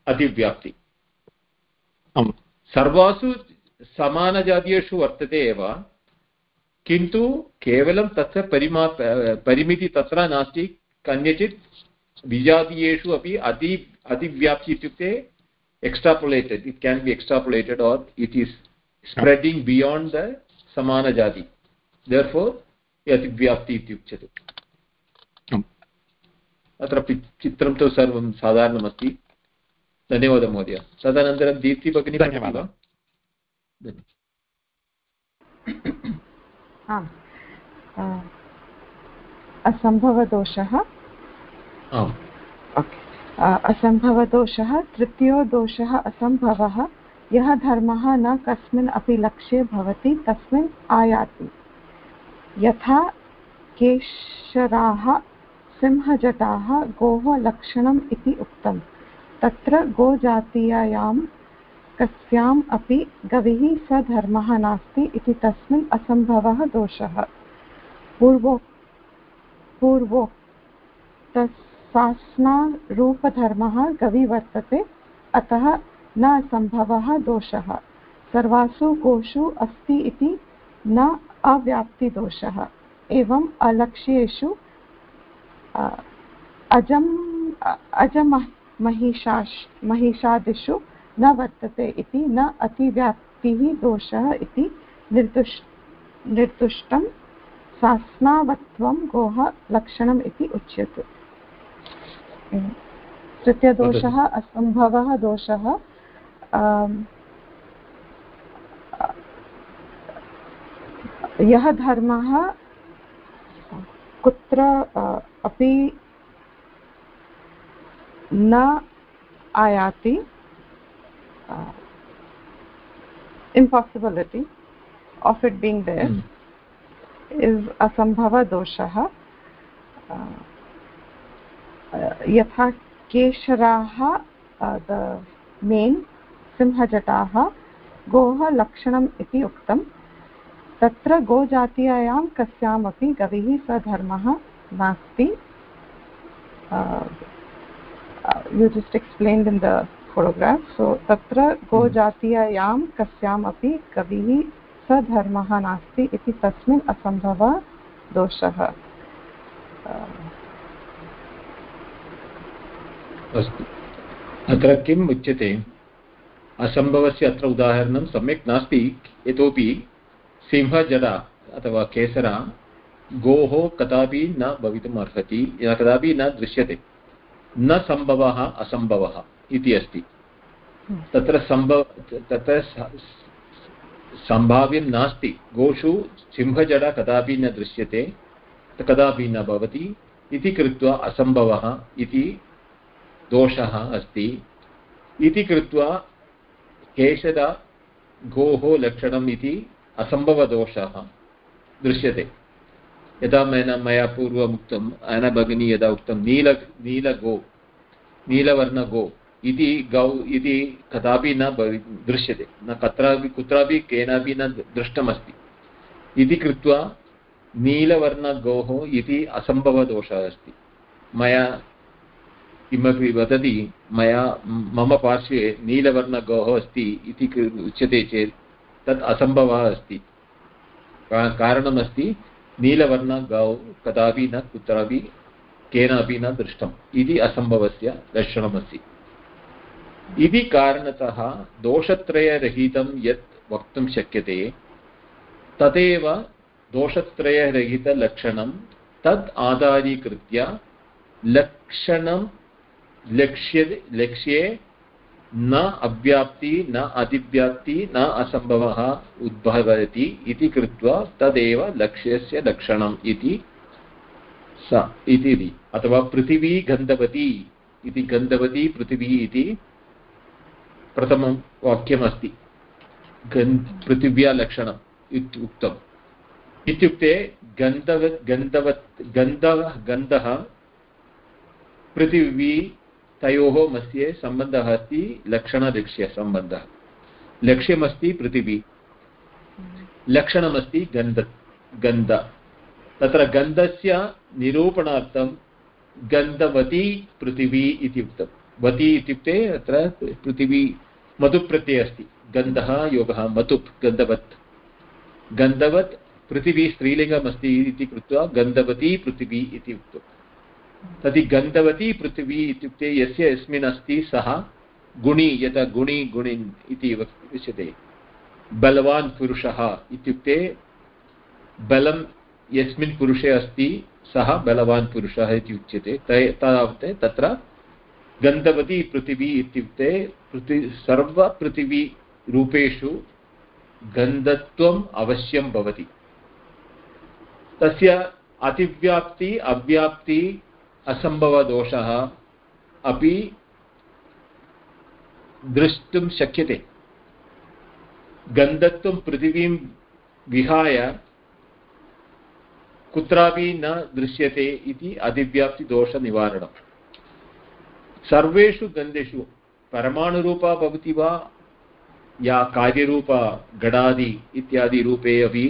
अतिव्याप्ति सर्वासु समानजातीयेषु वर्तते एव। किन्तु केवलं तत्र परिमा परिमिति तत्र नास्ति कन्यचित् विजातीयेषु अपि अति अतिव्याप्ति इत्युक्ते extrapolated it can be extrapolated or it is spreading beyond the samana jati. Therefore yativyapti इत्युच्यते अत्र चित्रं तु सर्वं साधारणमस्ति. धन्यवादः महोदय. तदनन्तरं दीप्ति भगिनी धन्यवादः। आम्। असम्भवदोषः? असम्भवदोषः तृतीयो दोषः असम्भवः यः धर्मः न कस्मिन् अपि लक्ष्ये भवति तस्मिन् आयाति। यथा केशराः सिंहजटाः गोः लक्षणम् इति उक्तं तत्र गोजातीयायां कस्याम् अपि गविः स धर्मः नास्ति इति तस्मिन् असम्भवः दोषः। पूर्वो पूर्वो तस् सास्नारूपधर्मः गवि वर्तते, अतः न सम्भवः दोषः। सर्वासु गोषु अस्ति इति न अव्याप्तिदोषः। एवम् अलक्ष्येषु अजम् अजमहिषाश् महिषादिषु न वर्तते इति न अतिव्याप्तिः दोषः इति निर्दुष् निर्दुष्टं सास्नावत्वं गोः लक्षणम् इति उच्यते। तृतीयदोषः असम्भवः दोषः यः धर्मः कुत्र अपि न आयाति impossibility of it being there mm. is asambhava doshah यथा केशराः द मेन् सिंहजटाः गोः लक्षणम् इति उक्तं तत्र गोजातीयायां कस्यामपि गविः सधर्मः नास्ति you just explained in the photograph so तत्र गोजातीयायां कस्यामपि कविः सधर्मः नास्ति इति तस्मिन् असम्भवः दोषः। अस्तु। अत्र किम् उच्यते? असम्भवस्य अत्र उदाहरणं सम्यक् नास्ति। इतोपि सिंहजडा अथवा केसरा गोः कदापि न भवितुम् अर्हति कदापि न दृश्यते। न सम्भवः असम्भवः। इति अस्ति। तत्र सम्भव तत्र सम्भाव्यं नास्ति। गोषु सिंहजडा कदापि न दृश्यते, कदापि न भवति। इति कृत्वा असम्भवः इति दोषः अस्ति। इति कृत्वा केशदा गोः लक्षणम् इति असम्भवदोषः दृश्यते। यदा मया मया पूर्वम् अनभगिनी यदा उक्तं नील, नीलगो, नीलवर्णगो इति गौ इति कदापि न भवि दृश्यते। न कत्रापि कुत्रापि केनापि न दृष्टमस्ति। इति कृत्वा नीलवर्णगोः इति असम्भवदोषः अस्ति। मया किमपि वदति, मया मम पार्श्वे नीलवर्णगोः अस्ति इति उच्यते चेत् तत् असम्भवः अस्ति। कारणमस्ति, नीलवर्णगौ कदापि न कुत्रापि केनापि न दृष्टम्। इति असम्भवस्य लक्षणमस्ति। इति कारणतः दोषत्रयरहितं यत् वक्तुं शक्यते, तदेव दोषत्रयरहितलक्षणं तत् आधारीकृत्य लक्षणं लक्ष्य, लक्ष्ये न अव्याप्ति, न अधिव्याप्ति न असम्भवः उद्भवति इति कृत्वा तदेव लक्ष्यस्य लक्षणम् इति स, इति अथवा पृथिवी गन्धवती इति गन्धवती पृथिवी इति प्रथमं वाक्यमस्ति पृथिव्या लक्षणम् उक्तम् इत्युक्ते गन्धव, गन्धवत्, गन्धः गन्धः पृथिवी तयोः मध्ये सम्बन्धः अस्ति लक्षणलक्ष्यसम्बन्धः लक्ष्यमस्ति पृथिवी। लक्षणमस्ति गन्ध गन्ध। तत्र गन्धस्य निरूपणार्थं गन्धवती पृथिवी इति उक्तं वती इत्युक्ते अत्र पृथिवी मधुप्रत्ययः अस्ति। गन्धः, योगः, मधुप्, गन्धवत्। गन्धवत् पृथिवी स्त्रीलिङ्गमस्ति इति कृत्वा गन्धवती पृथिवी इति उक्तम्। तर्हि गन्धवती पृथिवी इत्युक्ते यस्य यस्मिन् अस्ति, सः गुणि यथा गुणि गुणिन् इति उच्यते। बलवान् पुरुषः इत्युक्ते बलं यस्मिन् पुरुषे अस्ति, सः बलवान् पुरुषः इति उच्यते। तावत् तत्र गन्धवती पृथिवी इत्युक्ते पृथि सर्वपृथिवीरूपेषु गन्धत्वम् अवश्यं भवति। तस्य अतिव्याप्ति, अव्याप्ति, असम्भवदोषः अपि द्रष्टुं शक्यते। गन्धत्वं पृथिवीं विहाय कुत्रापि न दृश्यते इति अधिव्याप्तिदोषनिवारणम् सर्वेषु गन्धेषु परमाणुरूपा भवति वा या कार्यरूपा गडादि इत्यादि रूपे अपि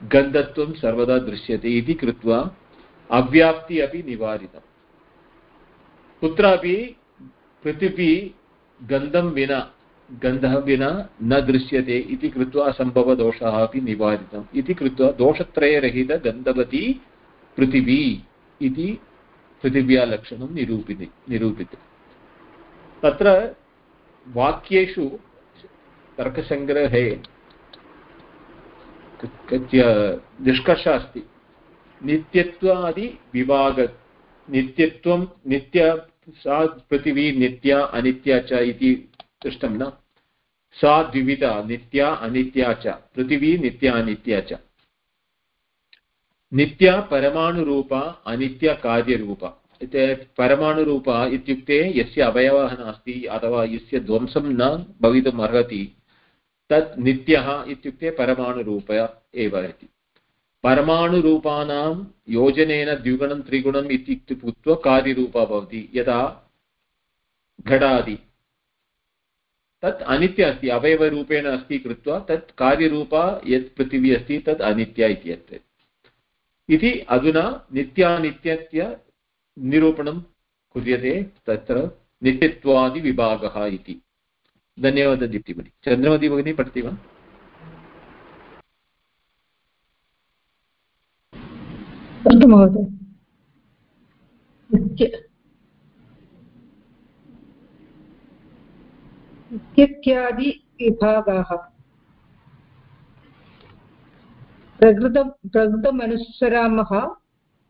गन्धत्वं सर्वदा दृश्यते इति कृत्वा अव्याप्ति अपि निवारितम् कुत्रापि पृथिवी गन्धं विना गन्धः विना न दृश्यते इति कृत्वा असम्भवदोषः अपि निवारितम् इति कृत्वा दोषत्रयरहितगन्धवती पृथिवी इति पृथिव्यालक्षणं निरूपिते निरूपिते तत्र वाक्येषु तर्कसङ्ग्रहे निष्कर्षः अस्ति। नित्यत्वादिविभाग नित्यत्वं नित्य सा पृथिवी नित्या अनित्या च इति दृष्टं न। सा द्विविधा नित्या अनित्या च, पृथिवी नित्या अनित्या च। नित्या परमाणुरूपा अनित्यकार्यरूपा परमाणुरूपा इत्युक्ते यस्य अवयवः नास्ति अथवा यस्य ध्वंसं न भवितुम् अर्हति, तत् नित्यः इत्युक्ते परमाणुरूप एव इति। परमाणुरूपाणां योजनेन द्विगुणं त्रिगुणम् इत्युक्ते भूत्वा कार्यरूपा भवति, यदा घटादि। तत् अनित्य अस्ति, अवयवरूपेण अस्ति कृत्वा तत् कार्यरूपा यत् पृथिवी अस्ति तत् अनित्या इति इति अधुना नित्यानित्यस्य निरूपणं क्रियते तत्र नित्यत्वादिविभागः इति। धन्यवादः दीप्तिमणि। चन्द्रमती भगिनी, पठति वा? इत्यादिविभागाः प्रकृत प्रकृतमनुसरामः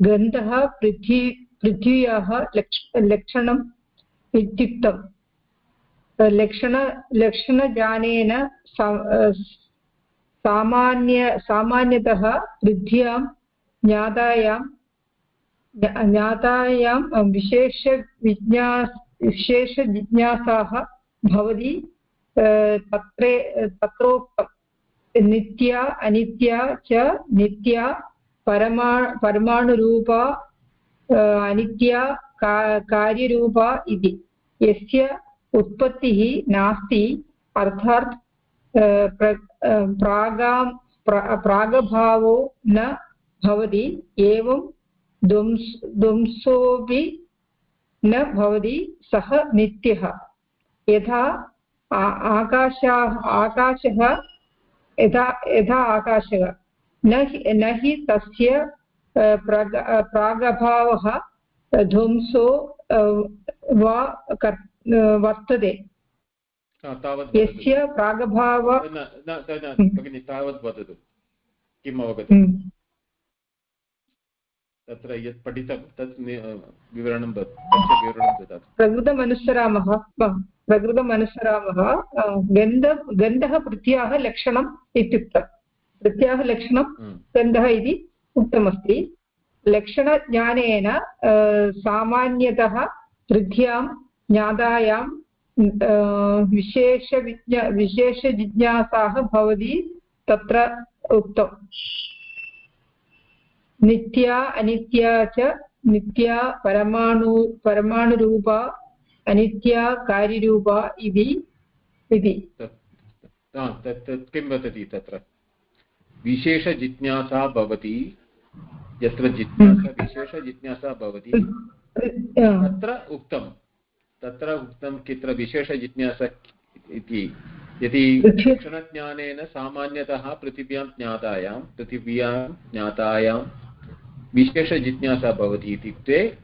गन्धः पृथ्वी पृथ्व्याः लक्ष, लक्षणम् इत्युक्तं लक्षण लक्षणज्ञानेन सामान्य, सामान्यतः पृथ्व्यां ज्ञातायां ज्ञातायां विशेषविज्ञा विशेषजिज्ञासाः भवति तत्रे तत्रोक्तं नित्या, अनित्या च नित्या, परमा, परमाणुरूपा अनित्या, का, कार्यरूपा इति। यस्य उत्पत्तिः नास्ति, अर्थात् प्रागां प्रागभावो न भवति, एवं ध्वंस् ध्वंसोऽपि न भवति, सः नित्यः। यथा आकाशाः, आकाशः यथा यथा आकाशः। न न हि तस्य प्रागभावः ध्वंसो वा वर्तते। यस्य प्रागभाव भगिनि तावत् वदतु। किम् अवगतम्? हम्म। तत्र यत् पठितं तत् विवरणं विवरणं ददातु। प्रकृतमनुसरामः प्रकृतमनुसरामः गन्ध गन्धः पृथ्व्याः लक्षणम् इत्युक्तं पृथ्व्याः लक्षणं। गन्धः इति उक्तमस्ति। लक्षणज्ञानेन सामान्यतः पृथ्व्यां ज्ञातायां विशेषविज्ञा विशेषजिज्ञासाः भवति तत्र उक्तम्। नित्या अनित्या च नित्या परमाणु परमाणुरूपा अनित्या कार्यरूपा इति किं वदति तत्र? विशेषजिज्ञासा भवति। यत्र जिज्ञासा विशेषजिज्ञासा भवति। तत्र उक्तं। तत्र उक्तं कित्र विशेषजिज्ञासा इति। यदि क्षणज्ञानेन सामान्यतः पृथिव्यां ज्ञातायां पृथिव्यां ज्ञातायां विशेषजिज्ञासा भवति इत्युक्ते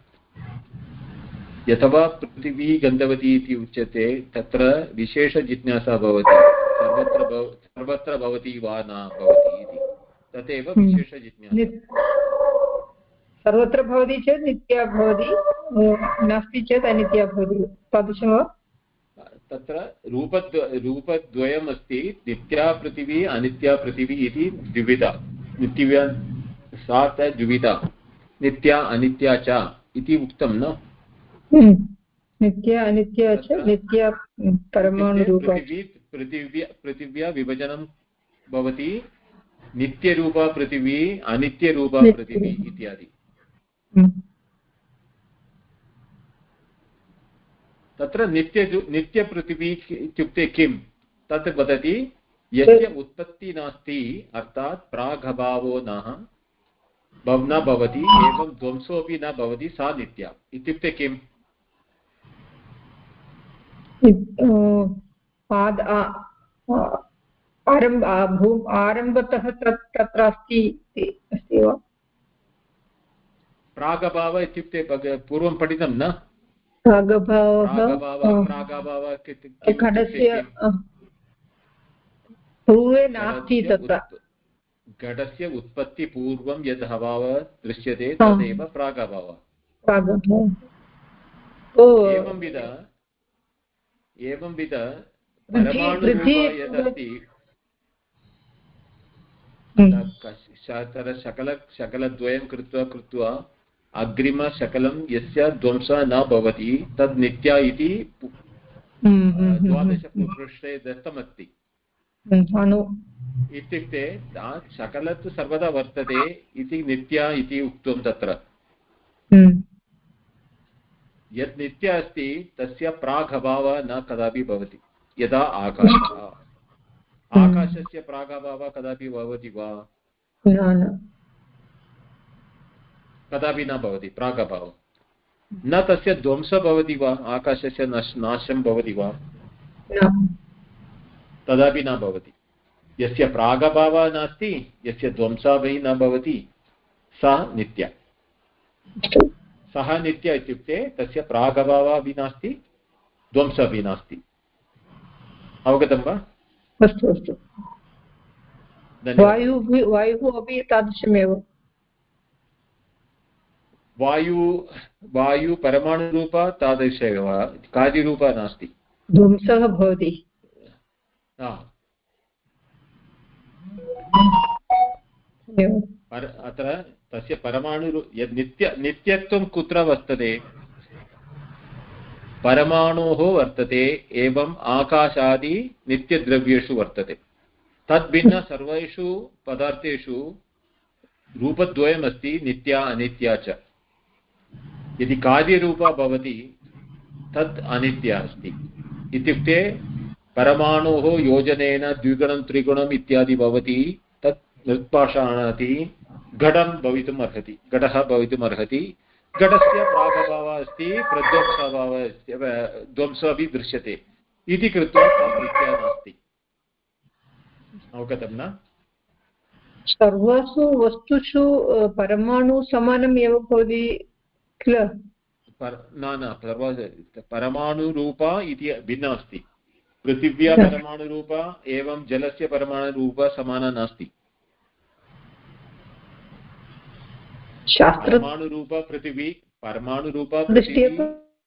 यथवा पृथिवी गन्धवती इति उच्यते तत्र विशेषजिज्ञासा भवति। सर्वत्र सर्वत्र भवति वा न भवति इति। तदेव हम्म। विशेषजिज्ञासा सर्वत्र भवति चेत् नित्या भवति नास्ति चेत् अनित्या भवति। तादृशं वा तत्र रूपद्व रूपद्वयम् अस्ति नित्या पृथिवी अनित्या पृथिवी इति द्विविधा। नित्या सा च द्विविधा। नित्या अनित्या च इति उक्तं न। नित्या अनित्या च नित्या परमाणुरूपा पृथिव्या पृथिव्या विभजनं भवति। नित्यरूपा पृथिवी अनित्यरूपा पृथिवी इत्यादि। हम्म। तत्र नित्य नित्यपृथिवी इत्युक्ते किं तत् वदति यस्य उत्पत्ति नास्ति अर्थात् प्रागभावो न न भवति एवं ध्वंसोऽपि न भवति सा नित्या। इत्युक्ते किम्? आरंभ आरम्भतः तत्र अस्ति अस्ति वा? प्रागभाव इत्युक्ते पूर्वं पठितं न? खडस्य पूर्वे नास्ति तत्र। घटस्य उत्पत्तिपूर्वं यद् अभावः दृश्यते तदेव प्रागभावः। एवंविध एवंविध यदस्ति। शकल शकलद्वयं कृत्वा कृत्वा अग्रिमशकलं यस्य ध्वंसः न भवति तद् नित्या इति हम्म, हम्म, हम्म, द्वादशपृष्ठे दत्तमस्ति। इत्युक्ते शकल तु सर्वदा वर्तते इति नित्या इति उक्तं तत्र। यत् नित्य अस्ति तस्य प्राग् अभावः न कदापि भवति। यदा आकाशः। आकाशस्य प्रागभावः कदापि भवति वा? कदापि न भवति प्रागभावः। न तस्य ध्वंसः भवति वा? आकाशस्य नाशं भवति वा? तदापि न भवति। यस्य प्रागभावः नास्ति यस्य ध्वंसापि न भवति सः नित्य। सः नित्य इत्युक्ते तस्य प्रागभावः अपि नास्ति ध्वंसः अपि नास्ति। अवगतं वा? अस्तु अस्तु। वायुः वायुः अपि तादृशमेव। वायु वायु परमाणुरूप तादृश एव कार्यरूपा नास्ति। ध्वंसः भवति। अत्र तस्य परमाणु यद् नित्य, नित्यत्वं कुत्र वर्तते? परमाणोः वर्तते, एवम् आकाशादि नित्यद्रव्येषु वर्तते। तद्भिन्न सर्वेषु पदार्थेषु रूपद्वयमस्ति, नित्या, अनित्या च। यदि कार्यरूपा भवति तत् अनित्या अस्ति। इत्युक्ते परमाणोः योजनेन द्विगुणं, त्रिगुणम् इत्यादि भवति, तत् निर्पाषाणाति घटं भवितुम् अर्हति। घटः भवितुम् अर्हति। घटस्य प्रागभावः अस्ति प्रध्वंसभावः अस्ति ध्वंसः अपि दृश्यते। इति कृत्वा विद्या नास्ति। अवगतं न? सर्वासु वस्तुषु परमाणु समानम् एव भवति किल? न न सर्व परमाणुरूपा इति भिन्ना अस्ति। पृथिव्या परमाणुरूपा एवं जलस्य परमाणुरूपा समाना नास्ति। शास्त्र पृथिवी परमाणुरूपा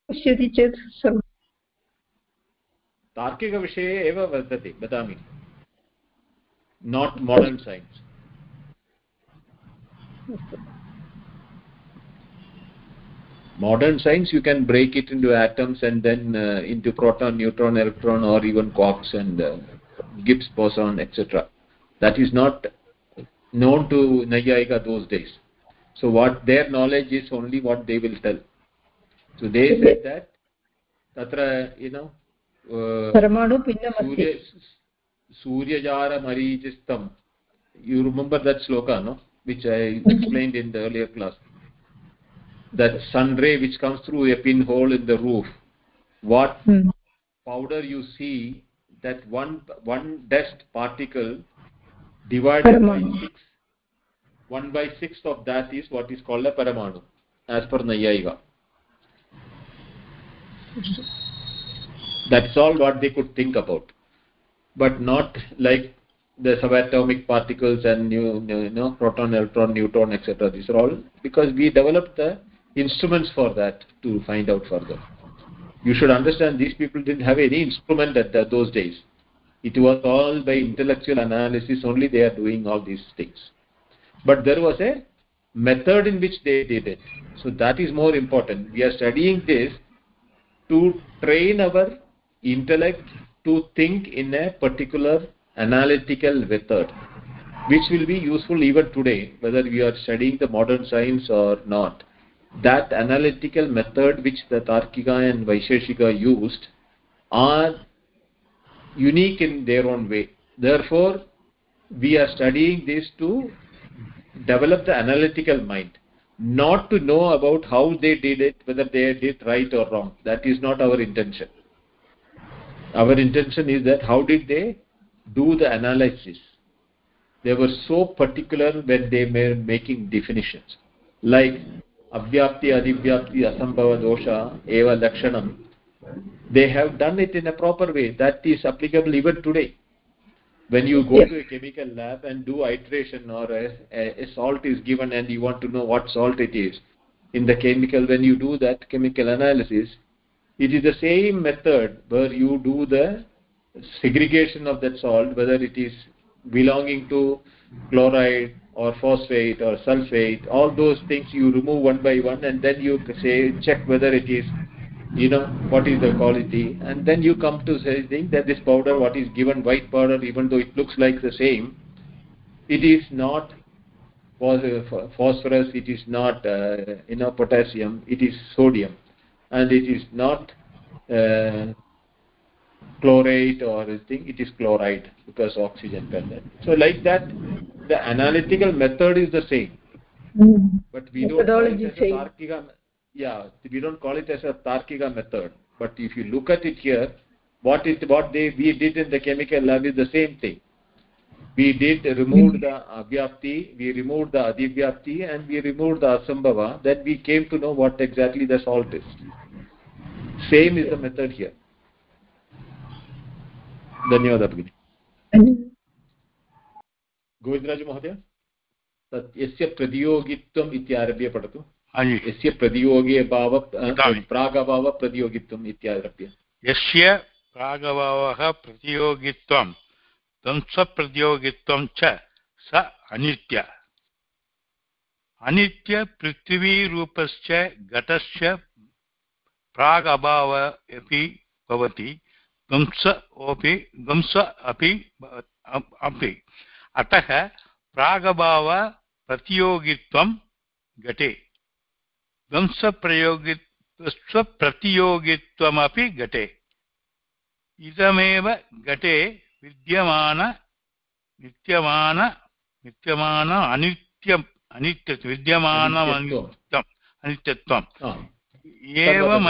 पश्यति चेत् तार्किकविषये एव वर्तते वदामि not modern science modern science you can break it into atoms and then into proton neutron electron are even quarks and Higgs boson etcetera that is not known to नैयायिका those days so what their knowledge is only what they will tell. So they said that tatra you know paramanu pinnamasti suryajara you remember that sloka no? Which i explained in the earlier class. That sun ray which comes through a pinhole in the roof. What hmm. powder you see that one one dust particle divided by 6 1 by 6 of that is what is called a paramanu as per nayayika that's all what they could think about. But not like the subatomic particles and you, you know proton electron neutron etc these are all because we developed the instruments for that to find out further. You should understand these people didn't have any instrument at the, those days. It was all by intellectual analysis only they are doing all these things but there was a method in which they did it. So that is more important. We are studying this to train our intellect to think in a particular analytical method which will be useful even today whether we are studying the modern science or not. That analytical method which the tarkika and vaisheshika used are unique in their own way. Therefore we are studying this to develop the analytical mind not to know about how they did it whether they did right or wrong. That is not our intention. Our intention is that how did they do the analysis? They were so particular when they were making definitions. Like avyapti adivyapti asambhava dosha eva lakshanam. They have done it in a proper way. That is applicable even today when you go yes. to a chemical lab and do iteration or a, a, a, salt is given and you want to know what salt it is in the chemical when you do that chemical analysis it is the same method where you do the segregation of that salt whether it is belonging to chloride or phosphate or sulfate all those things you remove one by one and then you say check whether it is you know what is the quality? And then you come to say think that this powder what is given white powder even though it looks like the same it is not phosphorus it is not uh, you know potassium it is sodium. And it is not uh, chlorate or anything it is chloride because oxygen content so like that the analytical method is the same. Mm. but we don't call it as a tarkika yeah we don't call it as a tarkika method but if you look at it here what is what they we did in the chemical lab is the same thing we did remove the avyapti we removed the adivyapti and we removed the asambhava then we came to know what exactly the salt is same is the method here धन्यवादः भगिनि गोविन्दराजमहोदय तत् यस्य प्रतियोगित्वम् इत्यारभ्य पठतु यस्य प्रतियोगी भाव प्रागभावप्रतियोगित्वम् इत्यारभ्य यस्य प्रागभावः प्रतियोगित्वं ध्वंसप्रतियोगित्वं च स अनित्य। अनित्यपृथिवीरूपश्च घटस्य प्रागभाव अपि भवति ध्वंस अपि ध्वंस अपि अपि। अतः प्रागभावप्रतियोगित्वं घटे। ध्वंसप्रयोगि स्वप्रतियोगित्वमपि घटे। इदमेव घटे विद्यमान नित्यमान नित्यमान अनित्य अनित्य विद्यमानम् अनित्यम् अनित्यत्वम्। एवम्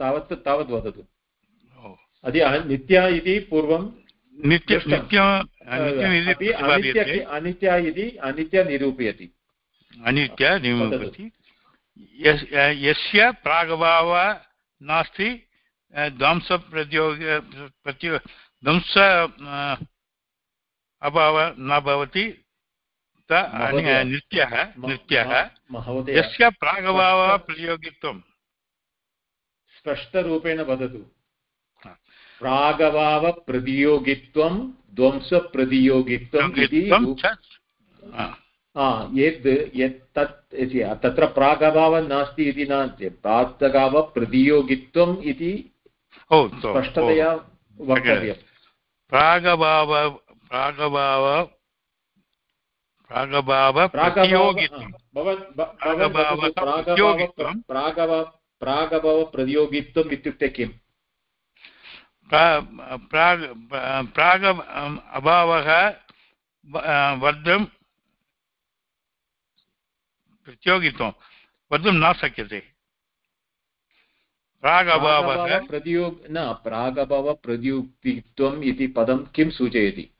तावत् तावत् वदतु नित्या इति पूर्वं नित्य अनित्या इति अनित्य निरूपयति। अनित्य निरूपति यस्य प्रागभाव नास्ति ध्वंसप्रतियोग प्रत्यो ध्वंस अभाव न भवति नित्यः नित्यः। यस्य प्रागभावः प्रतियोगित्वं स्पष्टरूपेण वदतु। प्रागभावप्रतियोगित्वं ध्वंसप्रतियोगित्वम् इति यद् यत् तत् तत्र प्रागभावः नास्ति इति नास्ति प्रागभावप्रतियोगित्वम् इति स्पष्टतया वक्तव्यम्। प्रागभाव प्रागभाव प्रागभाव प्रागभावप्रतियोगित्वम् इत्युक्ते किम्? प्राग अभावः वर्धं प्रतियोगित्वं वक्तुं न शक्यते। प्रागभावः प्रतियोग न प्रागभावप्रतियोगित्वम् इति पदं किं सूचयति?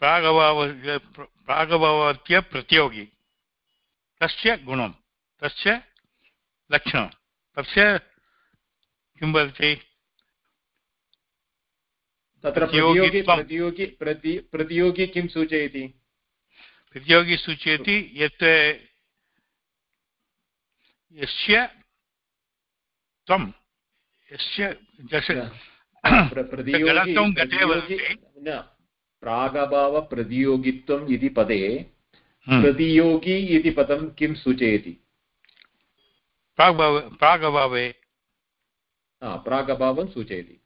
प्रागभाव प्रागभावत्य प्रतियोगी। तस्य गुणं तस्य लक्षणं तस्य किं वदति? तत्र प्रतियोगी प्रतियोगी किं सूचयति? प्रतियोगी सूचयति यत् यस्य त्वं यस्य प्रागभावप्रतियोगित्वम् इति पदे हम्म। प्रतियोगी इति पदं किं सूचयति? प्रागभावे प्रागभावं। सूचयति।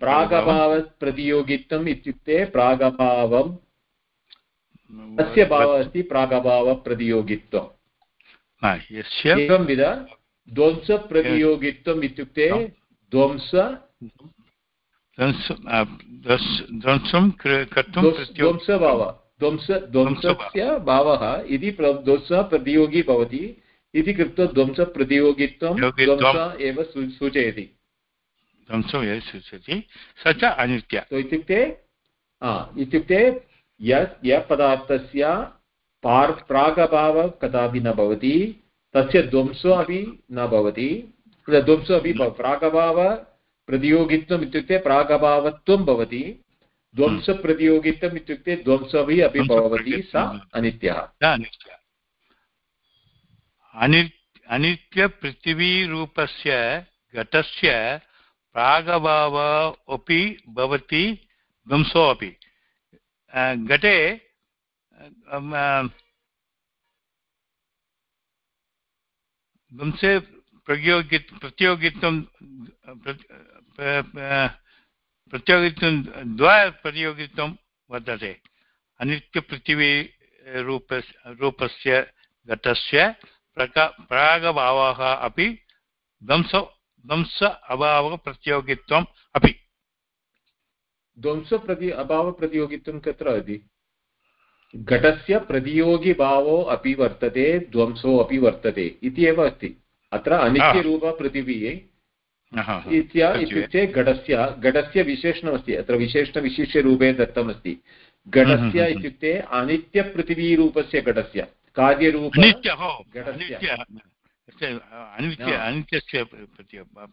प्रागभावप्रतियोगित्वम् इत्युक्ते प्रागभावं तस्य भावः अस्ति प्रागभावप्रतियोगित्वं एवंविध ध्वंसप्रतियोगित्वम् इत्युक्ते ध्वंस ध्वंसभावः। ध्वंस ध्वंसस्य भावः इति ध्वंसः प्रतियोगी भवति इति कृत्वा ध्वंसप्रतियोगित्वं ध्वंस एव सूचयति। ध्वंसो यः सूचयति। स च अनित्य। इत्युक्ते इत्युक्ते यः पदार्थस्य पार् प्रागभावः कदापि न भवति तस्य ध्वंसो अपि न भवति। ध्वंसो अपि प्रागभाव प्रतियोगित्वम् इत्युक्ते प्रागभावत्वं भवति। ध्वंसप्रतियोगित्वम् इत्युक्ते ध्वंसवि अपि भवति सा अनित्यः। अनित्यपृथिवीरूपस्य घटस्य प्रागभाव अपि भवति ध्वंसो अपि। घटे ध्वंसे प्रतियोगि प्रतियोगित्वं प्रतियोगित्वं द्वयप्रतियोगित्वं वर्तते अनित्यपृथिवी रूप रूपस्य घटस्य प्रका, प्रागभावः अपि ध्वंस ध्वंस अभावप्रतियोगित्वम् अपि। ध्वंसप्रति अभावप्रतियोगित्वं कुत्र अस्ति घटस्य प्रतियोगिभावो अपि वर्तते ध्वंसो अपि वर्तते इति एव अस्ति। अत्र अनित्यरूपपृथिवी इत्युक्ते घटस्य घटस्य विशेषणमस्ति अत्र विशेषणविशिष्यरूपे दत्तमस्ति। घटस्य इत्युक्ते अनित्यपृथिवीरूपस्य घटस्य कार्यरूप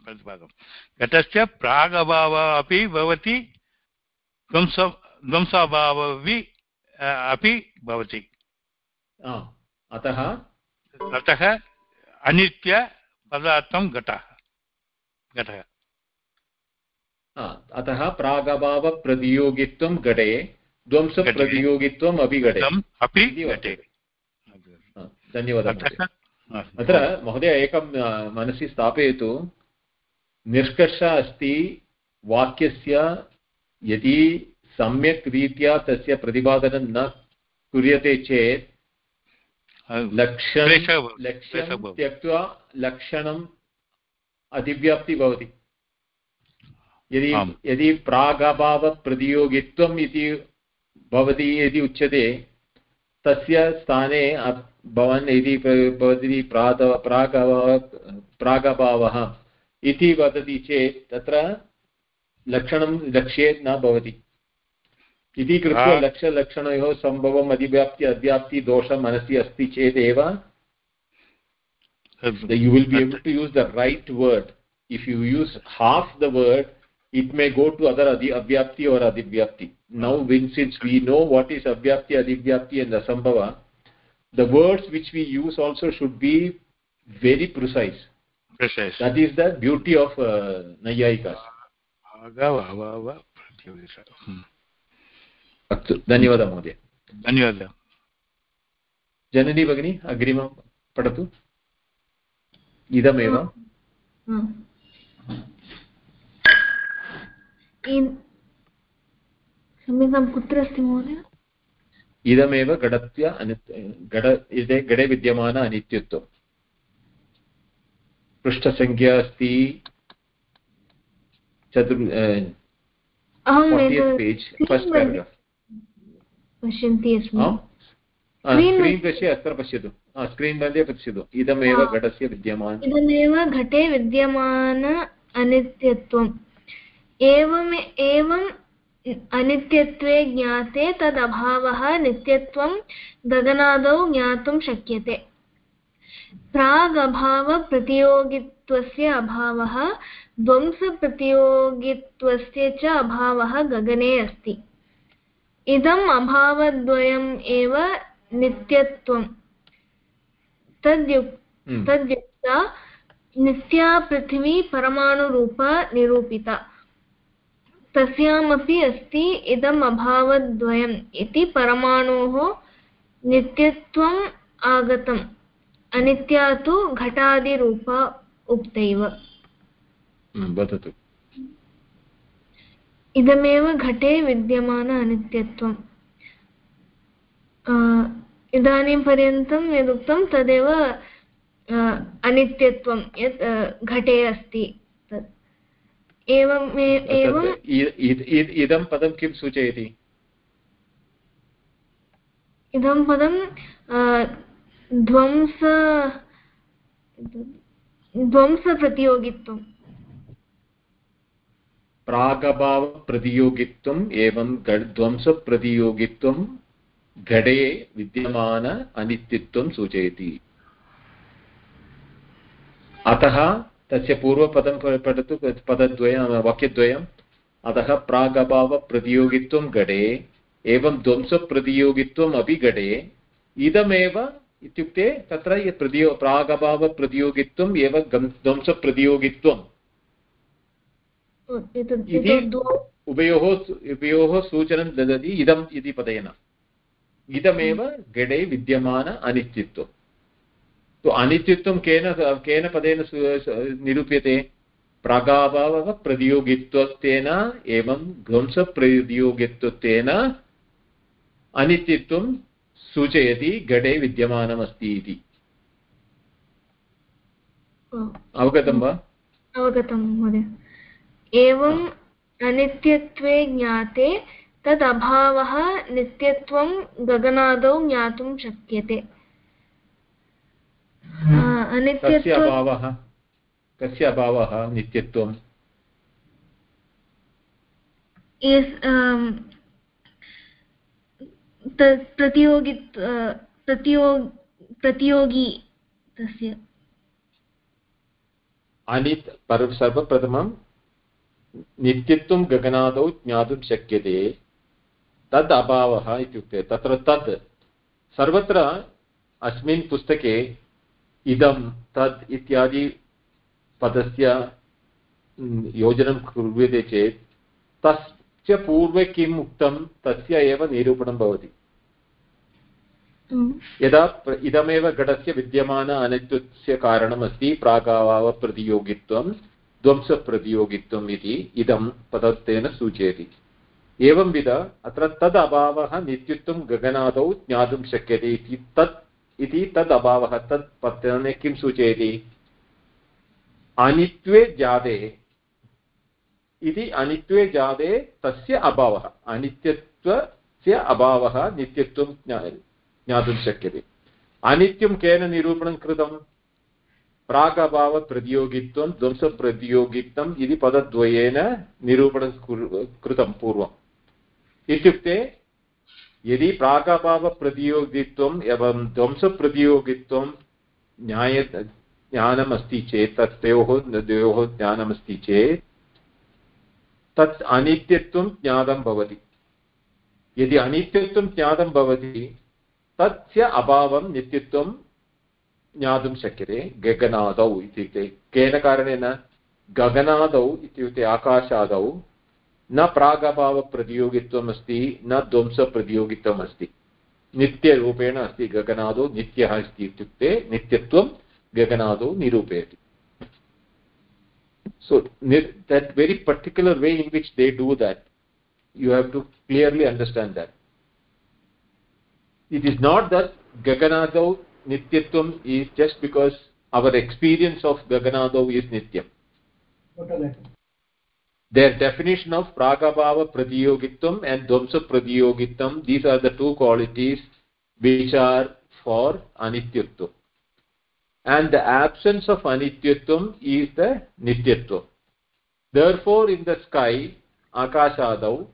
प्रतिभागं घटस्य प्रागभावः अपि भवति ध्वंस ध्वंसाभावः अपि भवति। अतः? अतः अनित्यपदार्थं घटः। घटः। अतः प्रागभावप्रतियोगित्वं घटे ध्वंसप्रतियोगित्वम् अपि घटे अपि घटे। धन्यवादः अत्र महोदय एकं मनसि स्थापयतु। निष्कर्षः अस्ति वाक्यस्य यदि सम्यक् रीत्या तस्य प्रतिपादनं न क्रियते चेत् लक्ष्यं लक्ष्यं त्यक्त्वा लक्षणम् अतिव्याप्ति भवति। यदि यदि प्रागभावप्रतियोगित्वम् इति भवति यदि उच्यते तस्य स्थाने भवान् यदि भवति प्रागभावः प्रागभावः इति वदति चेत् तत्र लक्षणं लक्ष्ये न भवति। इति कृत्वा लक्ष्यलक्षणयोः सम्भवम् अधिव्याप्ति अध्याप्ति दोष मनसि अस्ति चेदेव। You will be able to use the right word if you use half the word it may go to other अधि अव्याप्ति or अधिव्याप्ति now when since we know what is अव्याप्ति अधिव्याप्ति एन् असम्भव the words which we use also should be very precise that is the beauty of नैयायिका अस्तु धन्यवादः महोदय। धन्यवादः। जननी भगिनी अग्रिमं पठतु। इदमेव। क्षम्यतां कुत्र अस्ति महोदय? इदमेव घटत्य घट इदे घटे विद्यमान अनित्यत्वम् पृष्ठसङ्ख्या अस्ति चतुर् पेज् फस्ट् पेराग्राफ् पश्यन्ति अस्मि। स्क्रीन् पश्य अत्र पश्यतु। स्क्रीन् मध्ये पश्यतु। इदमेव घटस्य विद्यमान। इदमेव घटे विद्यमान अनित्यत्वम्। एवम् एवम् अनित्यत्वे ज्ञाते तदभावः नित्यत्वं गगनादौ ज्ञातुं शक्यते। प्रागभावप्रतियोगित्वस्य अभावः ध्वंसप्रतियोगित्वस्य च अभावः गगने अस्ति। इदम् अभावद्वयम् एव नित्यत्वं तद्युक् हम्म। तद्युक्ता नित्या पृथिवी परमाणुरूपा निरूपिता। तस्यामपि अस्ति इदम् अभावद्वयम् इति परमाणोः नित्यत्वम् आगतम्। अनित्या तु घटादिरूपा उक्तैव। वदतु। इदमेव घटे विद्यमान अनित्यत्वम्। इदानीं पर्यन्तं यदुक्तं तदेव अनित्यत्वं यत् घटे अस्ति। तत्। एवम् एवम् इदं पदं किं सूचयति? इदं पदं ध्वंस ध्वंसप्रतियोगित्वम्। प्रागभावप्रतियोगित्वम् एवं ध्वंसप्रतियोगित्वं घटे विद्यमान अनित्यत्वं सूचयति। अतः तस्य पूर्वपदं पठतु, पदद्वयं, वाक्यद्वयम्। अतः प्रागभावप्रतियोगित्वं घटे एवं ध्वंसप्रतियोगित्वम् अपि घटे। इदमेव इत्युक्ते तत्र प्रतियो प्रागभावप्रतियोगित्वम् एव ध्वंसप्रतियोगित्वम् इति उभयोः उभयोः सूचनं ददति इदम् इति पदेन। इदमेव घटे विद्यमान अनिश्चित्वम्। तु अनिश्चित्वं केन केन पदेन निरूप्यते? प्रागाभावप्रतियोगित्वत्वेन एवं ध्वंसप्रतियोगित्वत्वेन अनिश्चित्वं सूचयति घटे विद्यमानमस्ति इति। अवगतं वा? अवगतं महोदय। एवम् अनित्यत्वे ज्ञाते तद् अभावः नित्यत्वं गगनादौ ज्ञातुं शक्यते। कस्य अभावः कस्य अभावः नित्यत्वम्? प्रतियोगि प्रतियो, प्रतियोगी, तस्य। अनित् सर्वप्रथमं, नित्यत्वं गगनादौ ज्ञातुं शक्यते, तद् अभावः इत्युक्ते, तत्र तत् सर्वत्र अस्मिन् पुस्तके इदं तत् इत्यादि पदस्य योजनं क्रियते चेत्, तस्य पूर्वे किम् उक्तं, तस्य एव निरूपणं भवति। यदा इदमेव घटस्य विद्यमान अनित्यस्य कारणमस्ति प्रागाभावप्रतियोगित्वं ध्वंसप्रतियोगित्वम् इति इदं पदत्वेन सूचयति। एवंविध अत्र तद् अभावः नित्यत्वं गगनादौ ज्ञातुं शक्यते इति तत् इति तद् अभावः तत् पत्ने किं सूचयति? अनित्वे जाते इति अनित्वे जाते तस्य अभावः, अनित्यत्वस्य अभावः नित्यत्वं ज्ञातुं शक्यते अनित्यं केन निरूपणं कृतं प्रागभावप्रतियोगित्वं ध्वंसप्रतियोगित्वम् इति पदद्वयेन निरूपणं कृतं पूर्वम् इत्युक्ते यदि प्रागभावप्रतियोगित्वम् एवं ध्वंसप्रतियोगित्वं न्याय ज्ञानम् अस्ति चेत् तत् द्वयोः द्वयोः ज्ञानमस्ति चेत् तत् अनित्यत्वं ज्ञातं भवति यदि अनित्यत्वं ज्ञातं भवति तस्य अभावं नित्यत्वं ज्ञातुं शक्यते। गगनादौ इत्युक्ते केन कारणेन गगनादौ इत्युक्ते आकाशादौ न प्रागभावप्रतियोगित्वम् अस्ति न ध्वंसप्रतियोगित्वम् अस्ति नित्यरूपेण अस्ति गगनादौ, नित्यः अस्ति इत्युक्ते नित्यत्वं गगनादौ निरूपयति। So that very particular way in which they do that, you have to clearly understand that. it is not that gaganadau nityatvam is just because our experience of gaganadau is nityam. Their definition of pragabhava pratyogitvam and dvamsa pratyogitvam these are the two qualities which are for anityatvam. And the absence of anityatvam is the nityatvam therefore in the sky akashadau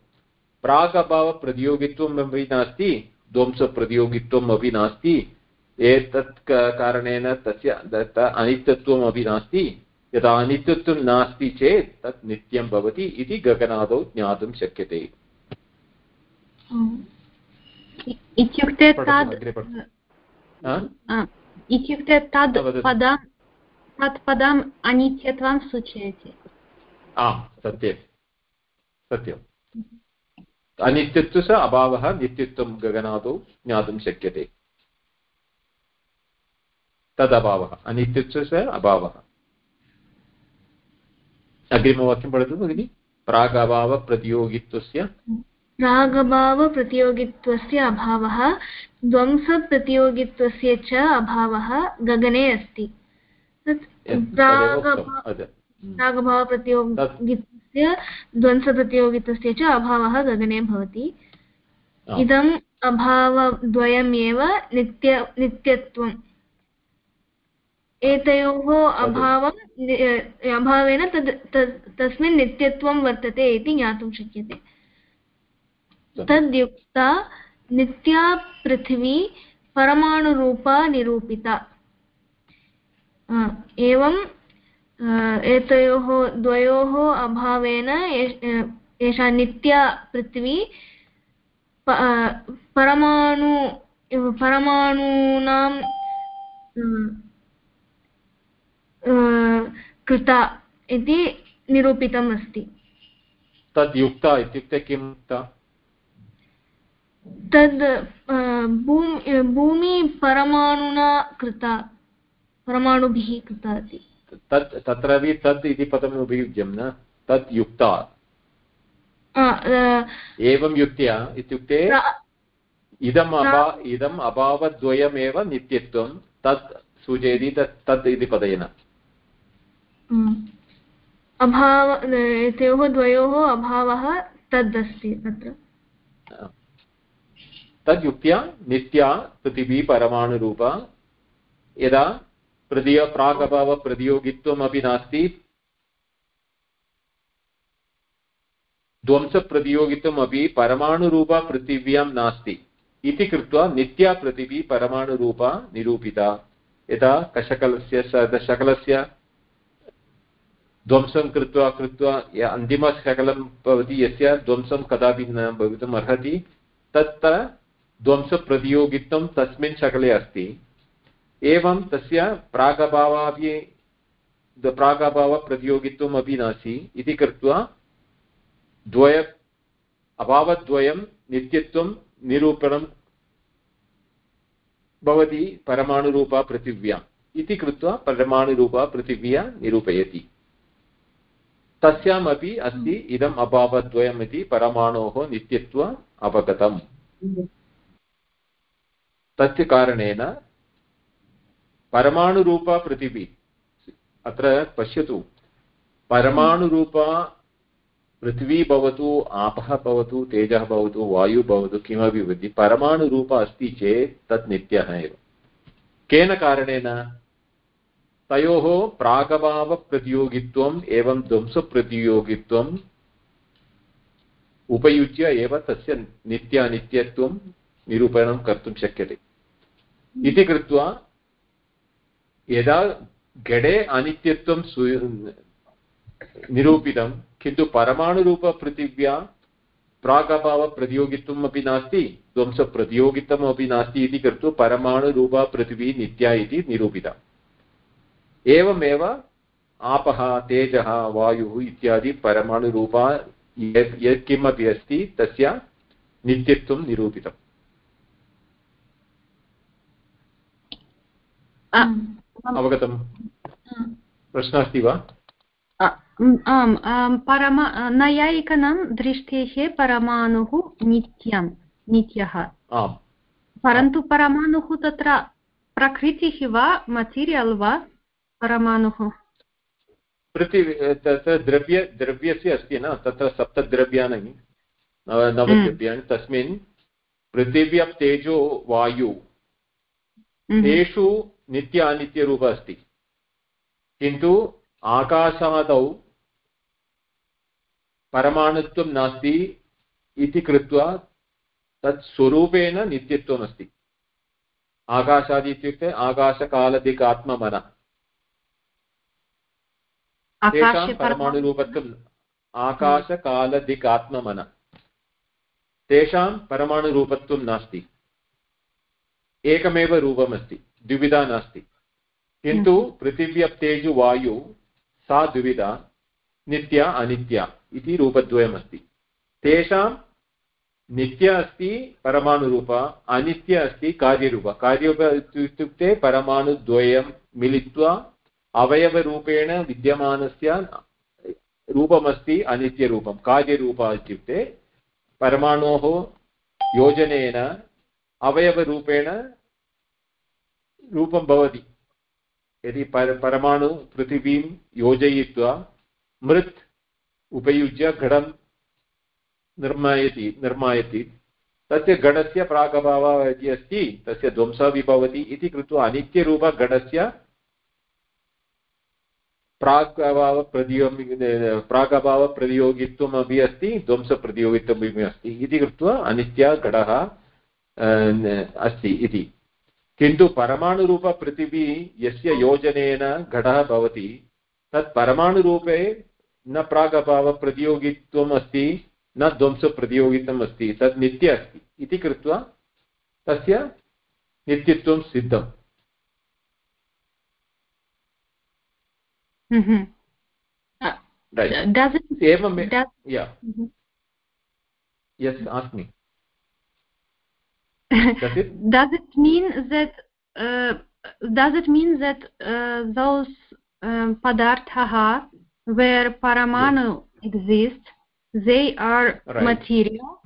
pragabhava pratyogitvam memory nasti ध्वंसप्रतियोगित्वम् अपि नास्ति। एतत् कारणेन तस्य अनित्यत्वम् अपि नास्ति। यदा अनित्यत्वं नास्ति चेत् तत् नित्यं भवति इति गगनादौ ज्ञातुं शक्यते। इत्युक्ते इत्युक्ते तद् पदं तत् पदम् अनित्यत्वं सूचयति। आम् सत्यं। सत्यम्। अनित्यत्वस्य अभावः नित्यत्वं गगनादौ ज्ञातुं शक्यते तदभावः अनित्यत्वस्य अभावः अग्रिमवाक्यं पठतु भगिनि प्रागभावप्रतियोगित्वस्य प्रागभावप्रतियोगित्वस्य अभावः ध्वंसप्रतियोगित्वस्य च अभावः गगने अस्ति प्रागभावप्रतियोगित्वस्य ध्वंसप्रतियोगित्वस्य च अभावः गगने भवति। इदम् अभावद्वयमेव नित्य नित्यत्वम्। एतयोः अभावम् अभावेन तद् तस्मिन् नित्यत्वं वर्तते इति ज्ञातुं शक्यते। तद्युक्ता नित्या पृथिवी परमाणुरूपा निरूपिता। एवं एतयोः द्वयोः अभावेन एषा नित्या पृथ्वी परमाणु परमाणूनां कृता इति निरूपितम् अस्ति। तद् युक्ता इत्युक्ते किं तद् भूमि परमाणुना कृता परमाणुभिः कृता अस्ति तत् तत्रापि तत् इति पदम् उपयुज्यं न? तत् युक्ता। एवं युक्त्या इत्युक्ते इदम् अभा इदम् अभावद्वयमेव नित्यत्वं तत् सूचयति तत् तत् इति पदेन। अभाव तयोः द्वयोः अभावः तदस्ति तत्र। तद्युक्त्या नित्या पृथिवी परमाणुरूपा यदा प्रदिय प्रागभावप्रतियोगित्वमपि नास्ति ध्वंसप्रतियोगित्वमपि परमाणुरूपा पृथिव्यां नास्ति इति कृत्वा नित्या पृथिवी परमाणुरूपा निरूपिता यथा कशकलस्य शकलस्य ध्वंसं कृत्वा कृत्वा अन्तिमशकलं भवति यस्य ध्वंसं कदापि न भवितुम् अर्हति तत्र ध्वंसप्रतियोगित्वं तस्मिन् शकले अस्ति एवं तस्य प्रागभावापि प्रागभावप्रतियोगित्वम् अपि नास्ति इति कृत्वा द्वय अभावद्वयं नित्यत्वं निरूपणं भवति परमाणुरूपा पृथिव्या इति कृत्वा परमाणुरूपा पृथिव्या निरूपयति। तस्यामपि अस्ति इदम् अभावद्वयम् इति परमाणोः नित्यत्व अवगतम्। तस्य कारणेन परमाणुरूपा पृथिवी अत्र पश्यतु परमाणुरूपा पृथिवी भवतु आपः भवतु तेजः भवतु वायुः भवतु किमपि भवति परमाणुरूपा अस्ति चेत् तत् नित्यः एव केन कारणेन तयोः प्रागभावप्रतियोगित्वम् एवं ध्वंसप्रतियोगित्वम् उपयुज्य एव तस्य नित्यानित्यत्वं निरूपणं कर्तुं शक्यते इति कृत्वा यदा घटे अनित्यत्वं निरूपितं किन्तु परमाणुरूपपृथिव्या प्रागभावप्रतियोगित्वम् अपि नास्ति ध्वंसप्रतियोगित्वम् अपि नास्ति इति कृत्वा परमाणुरूपा पृथिवी नित्या इति निरूपिता। एवमेव आपः तेजः वायुः इत्यादि परमाणुरूपा यत्किमपि अस्ति तस्य नित्यत्वं निरूपितम्। अवगतं। प्रश्नः अस्ति वा? आम् परम नैयायिकानां दृष्टेः परमाणुः नित्यं नित्यः। परन्तु परमाणुः तत्र प्रकृतिः वा मटीरियल् वा परमाणुः? पृथिवी तत्र द्रव्य द्रव्यस्य अस्ति न तत्र सप्तद्रव्याणि नवद्रव्याणि तस्मिन् पृथिव्यां तेजो वायु। तेषु नित्य अनित्यरूप अस्ति किन्तु आकाशादौ परमाणुत्वं नास्ति इति कृत्वा तत् स्वरूपेण नित्यत्वमस्ति। आकाशादि इत्युक्ते आकाशकालदिक् आत्ममन तेषां परमाणुरूपत्वम् आकाशकालदिक् आत्ममन तेषां परमाणुरूपत्वं नास्ति। एकमेव रूपमस्ति द्विविधा नास्ति। किन्तु पृथिव्यप्तेजु वायु सा द्विविधा नित्या अनित्या इति रूपद्वयमस्ति। तेषां नित्य अस्ति परमाणुरूप अनित्य अस्ति कार्यरूप। कार्यरूप इत्युक्ते परमाणुद्वयं मिलित्वा अवयवरूपेण विद्यमानस्य रूपमस्ति अनित्यरूपं। कार्यरूप इत्युक्ते परमाणोः योजनेन अवयवरूपेण रूपं भवति। यदि पर, परमाणु पृथिवीं योजयित्वा मृत् उपयुज्य घटं निर्मायति निर्मायति, तस्य घटस्य प्रागभावः यदि अस्ति, तस्य ध्वंसः भवति इति कृत्वा अनित्यरूपघटस्य प्रागभावप्रतियोगि प्रागभावप्रतियोगित्वम् अपि अस्ति, ध्वंसप्रतियोगित्वमपि अस्ति इति कृत्वा अनित्या घटः अस्ति इति किन्तु परमाणुरूपपृथिवी यस्य योजनेन घटः भवति तत् परमाणुरूपे न प्रागभावप्रतियोगित्वम् अस्ति न ध्वंसप्रतियोगित्वम् अस्ति तत् नित्य अस्ति इति कृत्वा तस्य नित्यत्वं सिद्धम् एवम् yes ask me. Does it does it mean that uh, does it mean that uh, those um, padarthaha where paramanu yes. exist they are right. material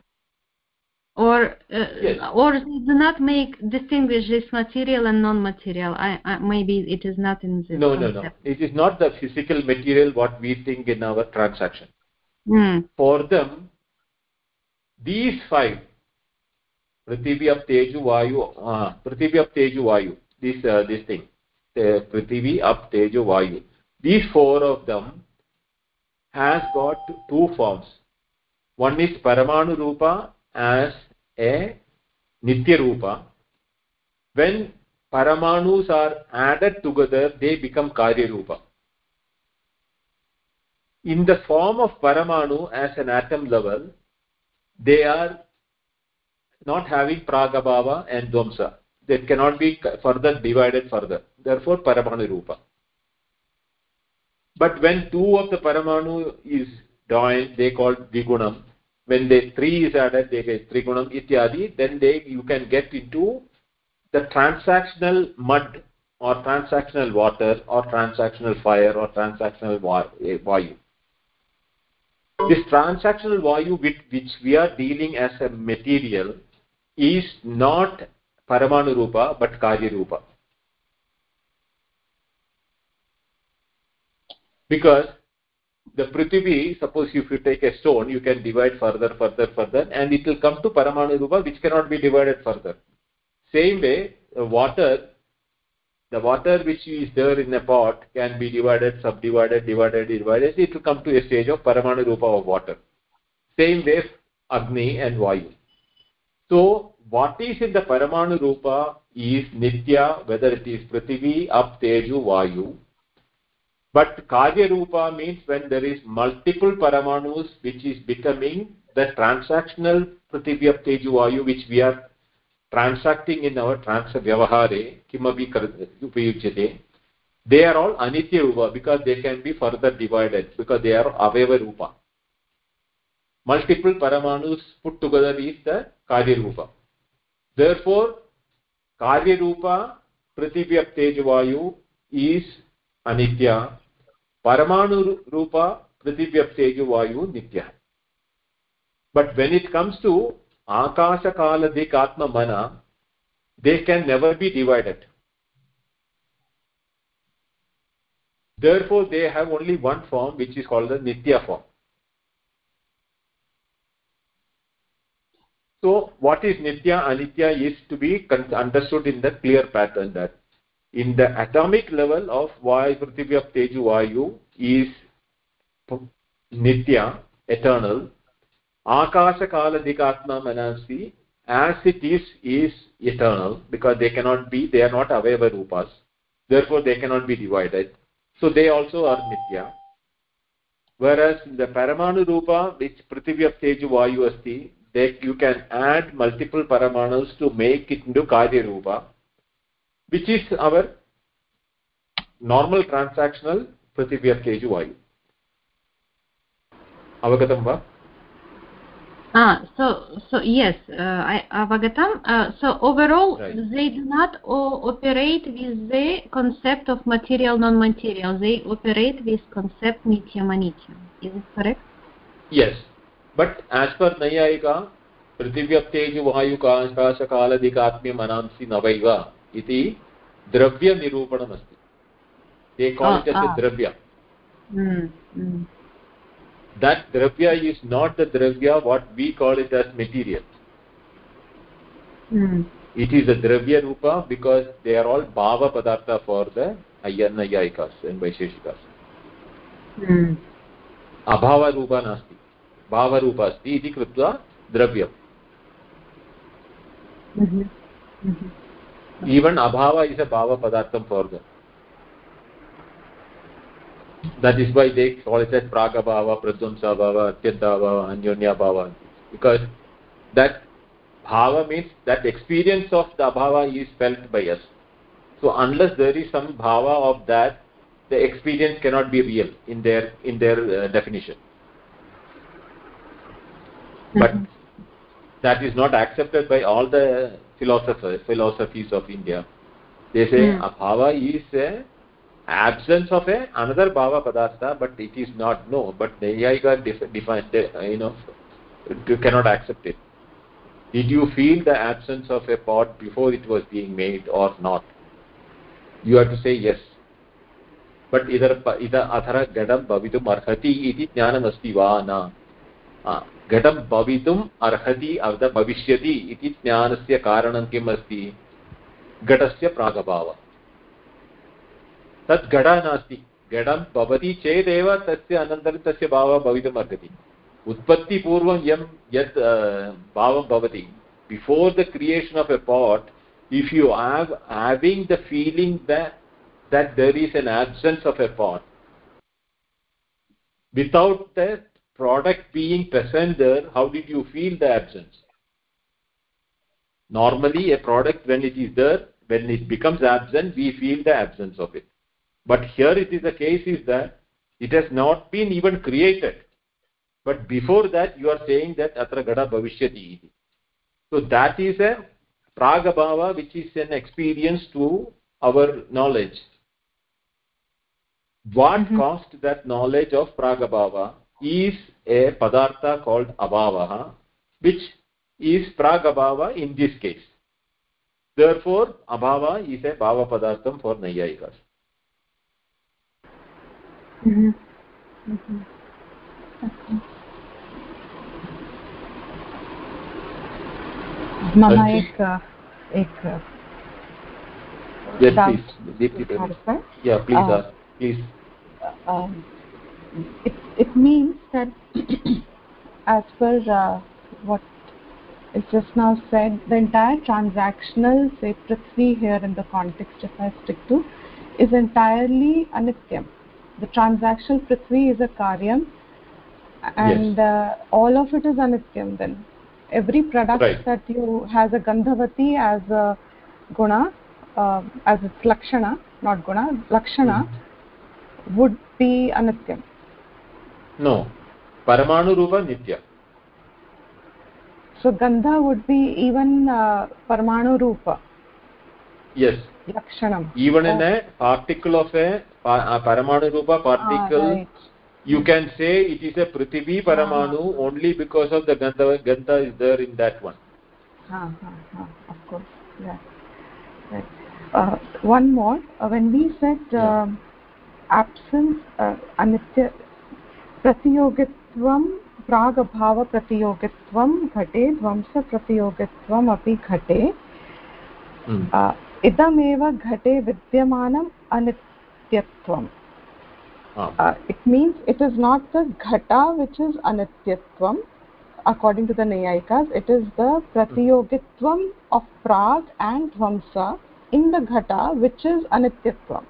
or uh, yes. or they do not make distinguish this material and non-material I, I, maybe it is not in this no concept. no no it is not the physical material what we think in our transaction mm. for them these five prithvi up teju vayu uh, prithvi up teju vayu. This uh, this thing. The prithvi up teju vayu. These four of them has got two forms. One is paramanu rupa as a nitya rupa. When paramanus are added together they become karya rupa. In the form of paramanu as an atom level they are not having pragabhava and dvamsa. That cannot be further divided further. Therefore paramanu rupa. But when two of the paramanu is joined they call vigunam when the three is added they get trigunam ityadi. Then they you can get into the transactional mud or transactional water or transactional fire or transactional eh, vayu. This transactional vayu with which we are dealing as a material is not paramanu rupa but karya rupa because the prithvi suppose if you take a stone you can divide further further further and it will come to paramanu rupa which cannot be divided further. Same way the water the water which is there in a pot can be divided subdivided divided divided. It will come to a stage of paramanu rupa of water. Same way agni and vayu so what is in the paramanu rupa is nitya whether it is prithvi up teju vayu but karya rupa means when there is multiple paramanus which is becoming the transactional prithvi up teju vayu which we are transacting in our trans vyavahare kimapi upayujyate they are all anitya rupa because they can be further divided because they are aveva rupa multiple paramanus put together is the karya rupa therefore karya rupa pratibhyap tejvayu is anitya paramanu rupa pratibhyap tejvayu nitya but when it comes to akashakaladhik atma mana they can never be divided therefore they have only one form which is called the nitya form so what is nitya anitya is to be understood in the clear pattern that in the atomic level of prithvi of teju vayu is nitya eternal. Akashakaladikatma manasi as it is is eternal because they cannot be they are not aveva rupas. Therefore they cannot be divided. So they also are nitya. Whereas in the paramanu rupa which prithvi of teju vayu asti that you can add multiple paramanus to make it into karya rupa which is our normal transactional teju vayu avagatam va Ah, so so yes, uh, I avagatam. Uh, so overall, right. they do not operate with the concept of material non-material. They operate with concept nityam anityam. Is it correct? Yes, but as per नैयायिका पृथिवी अप्तेज वायु आकाश काल अधिकात्म्य मनांसी नवैव द्रव्य निरूपणम् द्रव्य that द्रव्य is not the द्रव्य what we call it as material it is a द्रव्य रूप because they are all भाव पदार्थ फॉर द अय्यन्नयायिकास एंड अभाव रूप नास्ति भावरूप अस्ति इति कृत्वा द्रव्यम्। ईवन् अभाव इस भावपदार्थं फोर्द दट् इस् बै दे क्वालिटेड् प्रागभावः प्रध्वंसभावः अत्यन्त अभावः अन्योन्यभावः बिकास् दट् भाव means that experience of the अभाव is felt by us so unless there is some भाव of that the experience cannot be real in their in their definition but mm -hmm. that is not accepted by all the philosophers philosophies of india they say mm. abhava is a absence of a another bhava padartha but it is not no but nayayika defined you know you cannot accept it did you feel the absence of a pot before it was being made or not you have to say yes but either it other घटं भवितुम् अर्हति इति ज्ञानमस्ति वा न घटं भवितुम् अर्हति अथ भविष्यति इति ज्ञानस्य कारणं किम् अस्ति घटस्य प्रागभावः। तत् घट नास्ति। घटं भवति चेदेव तस्य अनन्तरं तस्य भावः भवितुम् अर्हति उत्पत्तिपूर्वं यं यत् भावं भवति। Before the creation of a pot if you have, having the feeling that that there is an absence of a pot, without the product being present there how did you feel the absence? Normally a product when it is there when it becomes absent we feel the absence of it. But here it is the case is that it has not been even created. But before that you are saying that atra gada bhavishyati so that is a pragabhava which is an experience to our knowledge. What mm -hmm. caused that knowledge of pragabhava is a padartha called abhava which is pragabhava in this case therefore abhava is a bhava padartham for nayayikas mm -hmm. Mm -hmm. Okay. मम एक एक yes please deeply yeah please uh, please um, it it means that as per uh, what is just now said the entire transactional say prithvi here in the context if i stick to is entirely anityam the transactional prithvi is a karyam and yes. uh, all of it is anityam then every product right. that you has a gandhavati as a guna uh, as its lakshana not guna lakshana mm would be anityam no paramanu rupa nitya so gandha would be even uh, paramanu rupa yes lakshanam even oh. in a particle of a, a paramanu rupa particle ah, right. you can say it is a prithvi paramanu ah. only because of the gandha gandha is there in that one ah, ah, ah, of course yeah right. uh, one more uh, when we said uh, yeah. absence uh, anitya प्रतियोगित्वं प्रागभावप्रतियोगित्वं घटे ध्वंसप्रतियोगित्वम् अपि घटे इदमेव घटे विद्यमानम् अनित्यत्वम् uh, means it is not the ghata which is anityatvam according to the nayayikas it is the pratiyogitvam of prag and dvamsa in the ghata which is anityatvam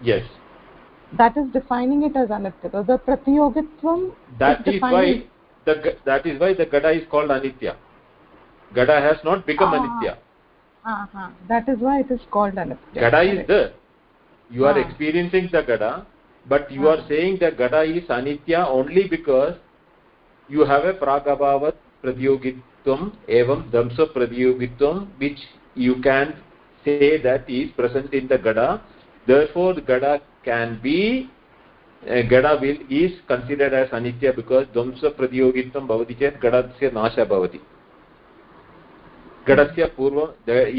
yes that is defining it as anitya. The pratiyogitvam that is, is why the that is why the ghata is called anitya. Gada has not become ah. anitya. Uh -huh. that is why it is called anitya. Ghata is there you are ah. experiencing the gada but you are saying that gada is anitya only because you have a pragabhavat pratyogitvam evam damsa pratyogitvam which you can say that is present in the gada. Therefore the gada can be uh, gada will is considered as anitya because damsa pratyogitvam bhavati chet gadasya nasha bhavati gadasya purva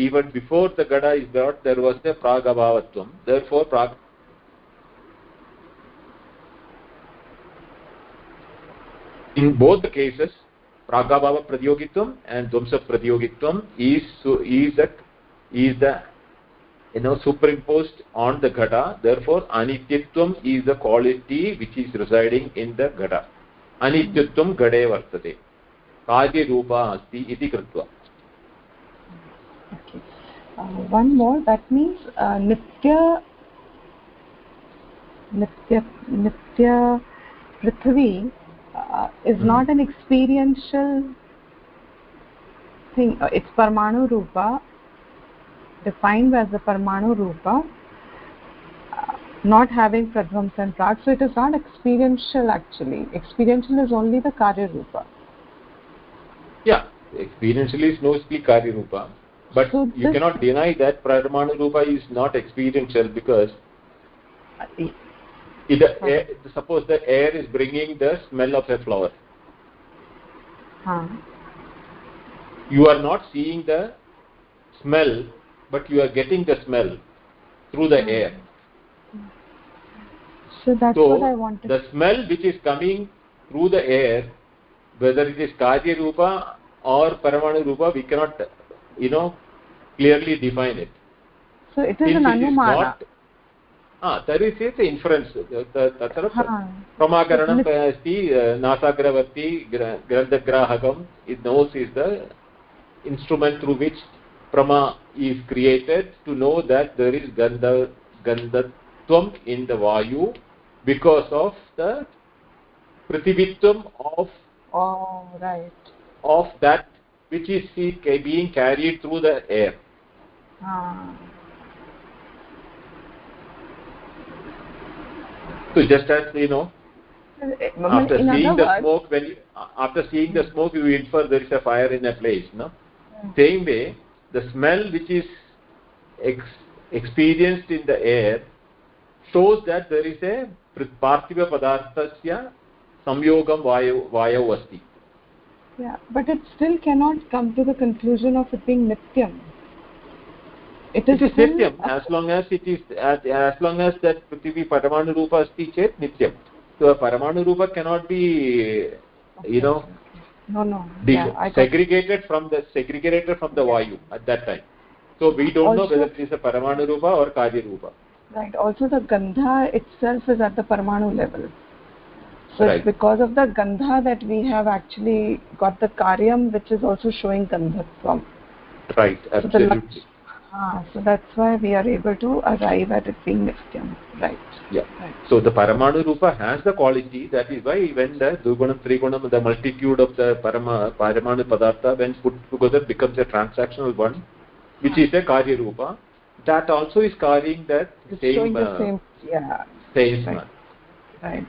even before the gada is brought there was a pragabhavatvam therefore prag in both the cases pragabhava pratyogitvam and dvamsa pratyogitvam is so is that is the you know superimposed on the ghata therefore anityatvam is the quality which is residing in the ghata anityatvam घटे वर्तते कार्यरूपा अस्ति इति कृत्वा one more that means uh, nitya nitya nitya prithvi uh, is mm. not an experiential thing uh, it's parmanu rupa defined as the parmanu rupa uh, not having pradvams and prag so it is not experiential actually. Experiential is only the karya rupa. Yeah. Experientially is mostly karya rupa. But so you cannot deny that pradmanu rupa is not experiential because it, air, suppose the air is bringing the smell of a flower. huh. you are not seeing the smell but you are getting the smell through the air so that's so what i wanted the smell which is coming through the air whether it is karya rupa or paramanu rupa we cannot you know clearly define it so it is Since an anumana तर्हि चेत् influence तत्र प्रमाकरणम् अस्ति नासाग्रवर्ति ग्रन्थग्राहकम् it nose is the instrument through which prama is created to know that there is gandha gandhatvam in the vayu because of the prativitvam of oh right of that which is being carried through the air ah. so just as you know after in seeing the words, smoke when you, after seeing the smoke you infer there is a fire in a place no mm. same way the smell which is ex experienced in the air shows that there is a parthiva padarthasya samyogam vayu vayu asti yeah but it still cannot come to the conclusion of it being nityam. It is, it is nityam as long as it is as, as long as that prithvi paramanu rupa asti chet nityam. So a paramanu rupa cannot be you know no no. Yeah, segregated from the segregated from the vayu at that time. So we don't also, know whether it is a paramanu rupa or karya rupa. Right. Also the gandha itself is at the paramanu level. So right. it's because of the gandha that we have actually got the karyam which is also showing gandhatvam. Right. Absolutely. so Ah, so that's why we are able to arrive at it being nityam. Right. Yeah. Right. So the Paramanu Rupa has the quality, that is why when the Dugunam, Trigunam, the multitude of the Parama, Paramanu Padartha, when put together becomes a transactional one, which is a Karya Rupa, that also is carrying that it's same, showing the uh, same, yeah. same right. right.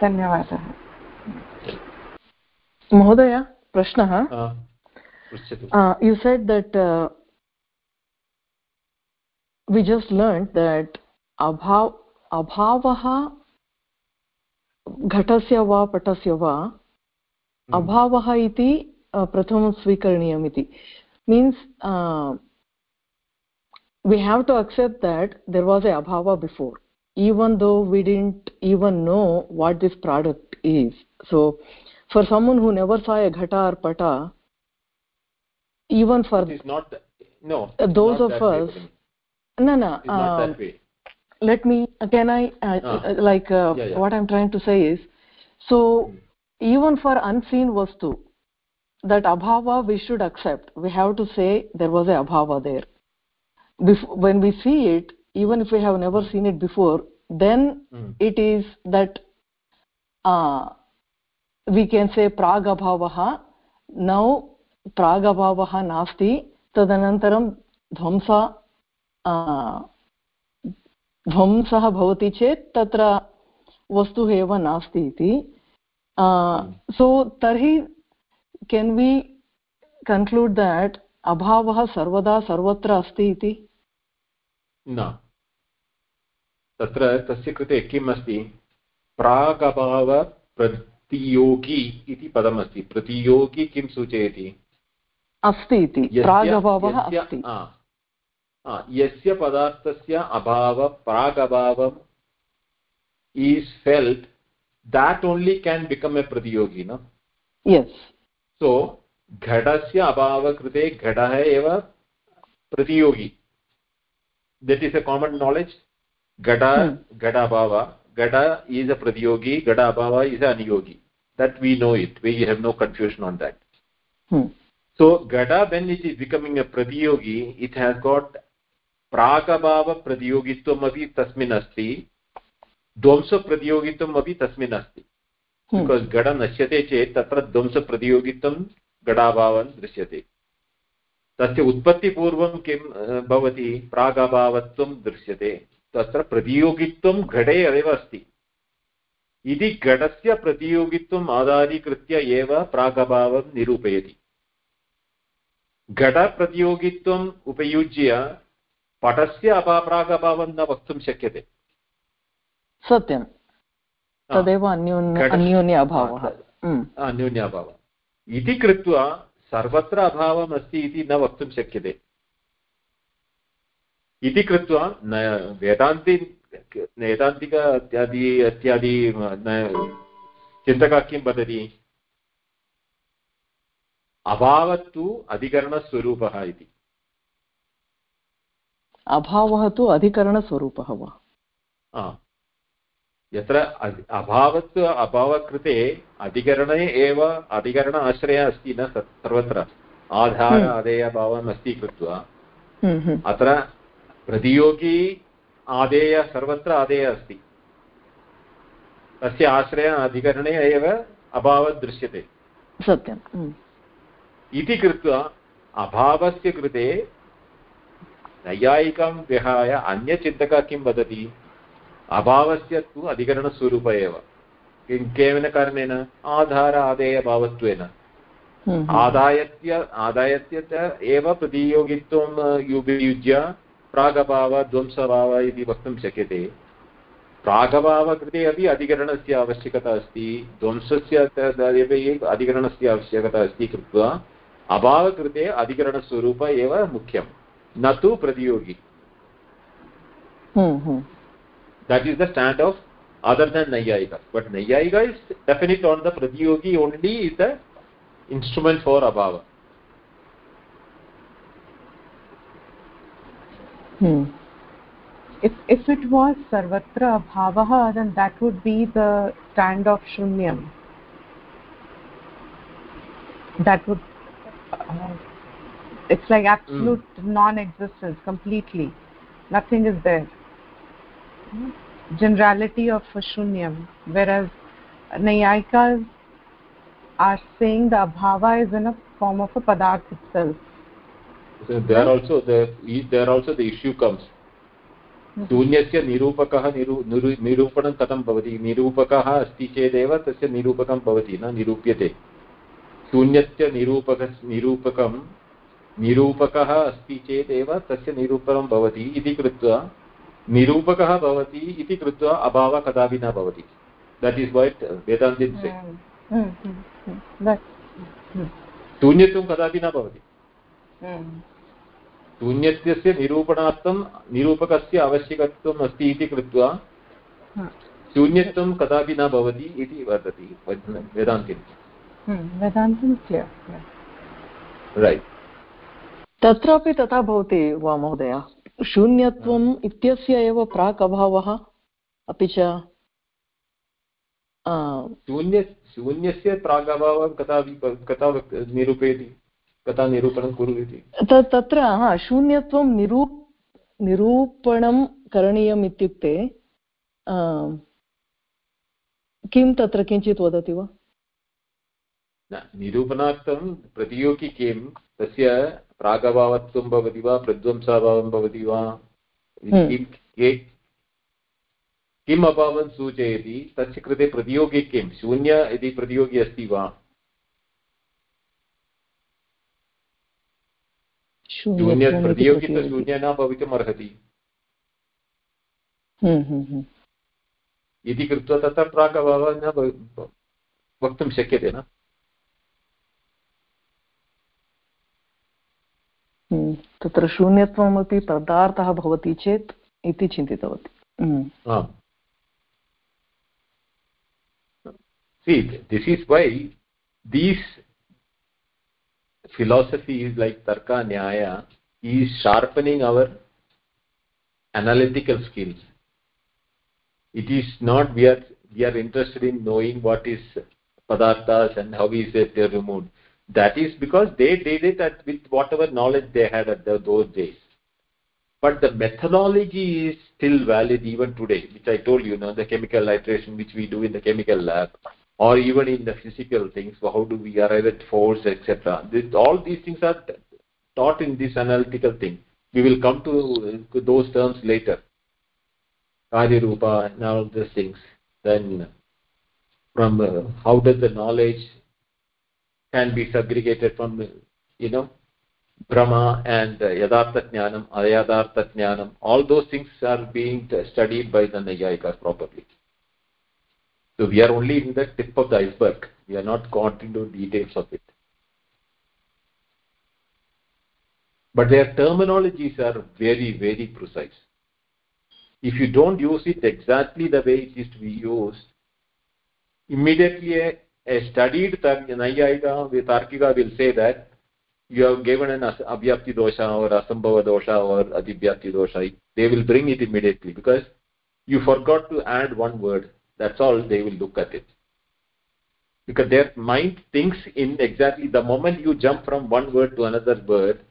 धन्यवादः महोदय प्रश्नः you said that we just learned that abhav abhavah घटस्य वा पटस्य वा अभावः इति प्रथमं स्वीकरणीयम् इति means we have to accept that there was a abhava before even though we didn't even know what this product is so for someone who never saw a ghata or pata even for it's not no those of us no no um, let me can i uh, ah. like uh, yeah, yeah. what i'm trying to say is so hmm. even for unseen vastu that abhava we should accept we have to say there was a abhava there Bef- when we see it even if we have never seen it before then mm. it is that uh, we can say prag abhavah now prag abhavah nasti tadanantaram dhamsa ध्वंसः भवति चेत् तत्र वस्तुः एव नास्ति इति। सो तर्हि केन् वि conclude that अभावः सर्वदा सर्वत्र अस्ति इति? न। तत्र तस्य कृते किम् अस्ति? प्रागभाव प्रतियोगी इति पदमस्ति प्रतियोगी किं सूचयति? अस्ति इति। प्रागभावः अस्ति। यस्य पदार्थस्य अभाव प्राग् अभावम् is felt that only can become a pratiyogi न सो घटस्य अभाव घटः एव प्रतियोगी that is a common knowledge घट घट अभाव घट ईस् अ प्रतियोगी घट अभाव is anuyogi that we know hmm. it. We have no no on that. Hmm. So gada when it is becoming a pratyogi it has got प्रागभावप्रतियोगित्वमपि तस्मिन् अस्ति ध्वंसप्रतियोगित्वम् अपि तस्मिन् अस्ति। बिकास् घट नश्यते चेत् तत्र ध्वंसप्रतियोगित्वं घटाभावं दृश्यते। तस्य उत्पत्तिपूर्वं किं भवति प्रागभावत्वं दृश्यते। तत्र प्रतियोगित्वं घटे एव अस्ति। इति घटस्य प्रतियोगित्वम् आधारीकृत्य एव प्रागभावं निरूपयति। घटप्रतियोगित्वम् उपयुज्य पटस्य अभाप्रागभावं न वक्तुं शक्यते। सत्यं। तदेव अन्योन्य अभावः। अन्योन्य अभावः। इति कृत्वा सर्वत्र अभावम् अस्ति इति न वक्तुं शक्यते। इति कृत्वा वेदान्ति वेदान्तिक इत्यादि इत्यादि चिन्तकः किं वदति? अभावत्तु अधिकरणस्वरूपः इति। अभावः तु अधिकरणस्वरूपः वा? यत्र अभावत् अभावकृते अधिकरणे एव अधिकरण आश्रयः अस्ति न सर्वत्र। आधार हम्म। आदेयभावम् अस्ति कृत्वा। हम्म, हम्म। अत्र प्रतियोगी आदेय सर्वत्र आदेयः अस्ति। तस्य आश्रयः अधिकरणे एव अभावत् दृश्यते। सत्यम्। इति कृत्वा अभावस्य कृते नैयायिकां विहाय अन्यचिन्तकः किं वदति अभावस्य तु अधिकरणस्वरूप एव किं केन कारणेन आधार आदेयभावत्वेन हम्म। आदायत्य आदायत्य एव प्रतियोगित्वम् उपयुज्य प्रागभाव ध्वंसभाव इति वक्तुं शक्यते प्रागभावकृते अपि अधिकरणस्य आवश्यकता अस्ति ध्वंसस्य अपि अधिकरणस्य आवश्यकता अस्ति कृत्वा अभावकृते अधिकरणस्वरूप एव मुख्यं न तु प्रतियोगी हम्म, हम्म। that is the stand of other than nayayika but nayayika is definite on the pratyogi only is the instrument for abhava hmm if if it was sarvatra abhavah then that would be the stand of shunyam that would uh, it's like absolute mm. non-existence completely nothing is there generality of shunyam whereas nayayikas are saying the abhava is in a form of a padarth itself so there also the there also the issue comes शून्यस्य निरूपकः निरू निरूपणं कथं भवति निरूपकः अस्ति चेदेव तस्य निरूपकं भवति न निरूप्यते शून्यस्य निरूपक निरूपकं निरूपकः अस्ति चेदेव तस्य निरूपणं भवति इति कृत्वा निरूपकः भवति इति कृत्वा अभावः कदापि न भवति। दट् इस् वैट् वेदान्तिन् से शून्यत्वं कदापि न भवति। शून्यत्वस्य निरूपणार्थं निरूपकस्य आवश्यकत्वम् अस्ति इति कृत्वा शून्यत्वं कदापि न भवति इति वदति वेदान्तिन् रैट् तत्रापि तथा भवति वा महोदय? शून्यत्वम् इत्यस्य एव प्राक् अभावः? अपि च शून्य शून्यस्य प्रागभावं कदा कदा निरूपयति कदा निरूपणं कुर्वति। तत्र हा शून्यत्वं निरू निरूपणं करणीयम् इत्युक्ते किं तत्र किञ्चित् वदति वा? निरूपणार्थं प्रतियोगी किं तस्य प्रागभावत्वं भवति वा प्रध्वंसाभावं भवति वा? हम्म। किम् अभावं सूचयति? तस्य कृते प्रतियोगी किं? शून्य इति प्रतियोगी अस्ति वा? शून्य प्रतियोगी तु शून्य न भवितुम् अर्हति। हम्म, हम्म, इति कृत्वा तत्र प्रागभावः न वक्तुं शक्यते न? तत्र शून्यत्वमपि पदार्थः भवति चेत् इति चिन्तितवती hmm. See, this is why these philosophies like Tarka Nyaya is sharpening our analytical skills. It is not we are we are interested in knowing what is padarthas and how is it removed that is because they did it at, with whatever knowledge they had at the, those days but the methodology is still valid even today, which I told you, you know, the chemical iteration which we do in the chemical lab, or even in the physical things, so how do we arrive at force, etc. all these things are taught in this analytical thing. We will come to those terms later. Karyarupa and all these things. Then from uh, how does the knowledge can be segregated from, you know, Brahma and Yadartha Jnanam, Ayadartha Jnanam, all those things are being studied by the Nayayikas properly. So we are only in the tip of the iceberg. We are not gone into details of it. But their terminologies are very, very precise. If you don't use it exactly the way it is to be used, immediately a, a studied Nayayika, Tarkika will say that you have given an abhyapti dosha or asambhava dosha or adibhyapti dosha. They will bring it immediately because you forgot to add one word. That's all they will look at it. Because their mind thinks in exactly the moment you jump from one word to another word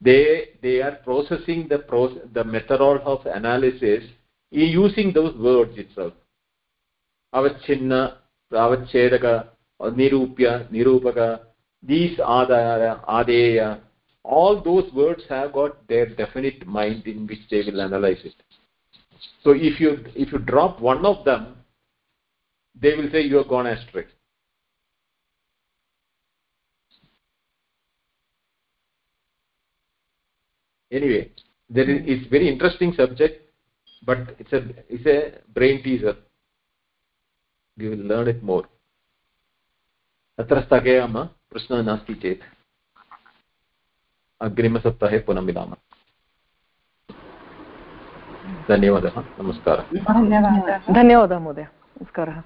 they they are processing the process the method of analysis using those words itself. Avachinna avachedaka nirupya nirupaka these adara adeya uh, all those words have got their definite mind in which they will analyze it. So if you if you drop one of them they will say you have gone astray. Anyway there is it's very interesting subject but it's a it's a brain teaser we will learn it more अत्र स्थगयामः प्रश्नः नास्ति चेत्। अग्रिमसप्ताहे पुनः मिलामः। धन्यवादः नमस्कारः। धन्यवादः। महोदय। नमस्कारः।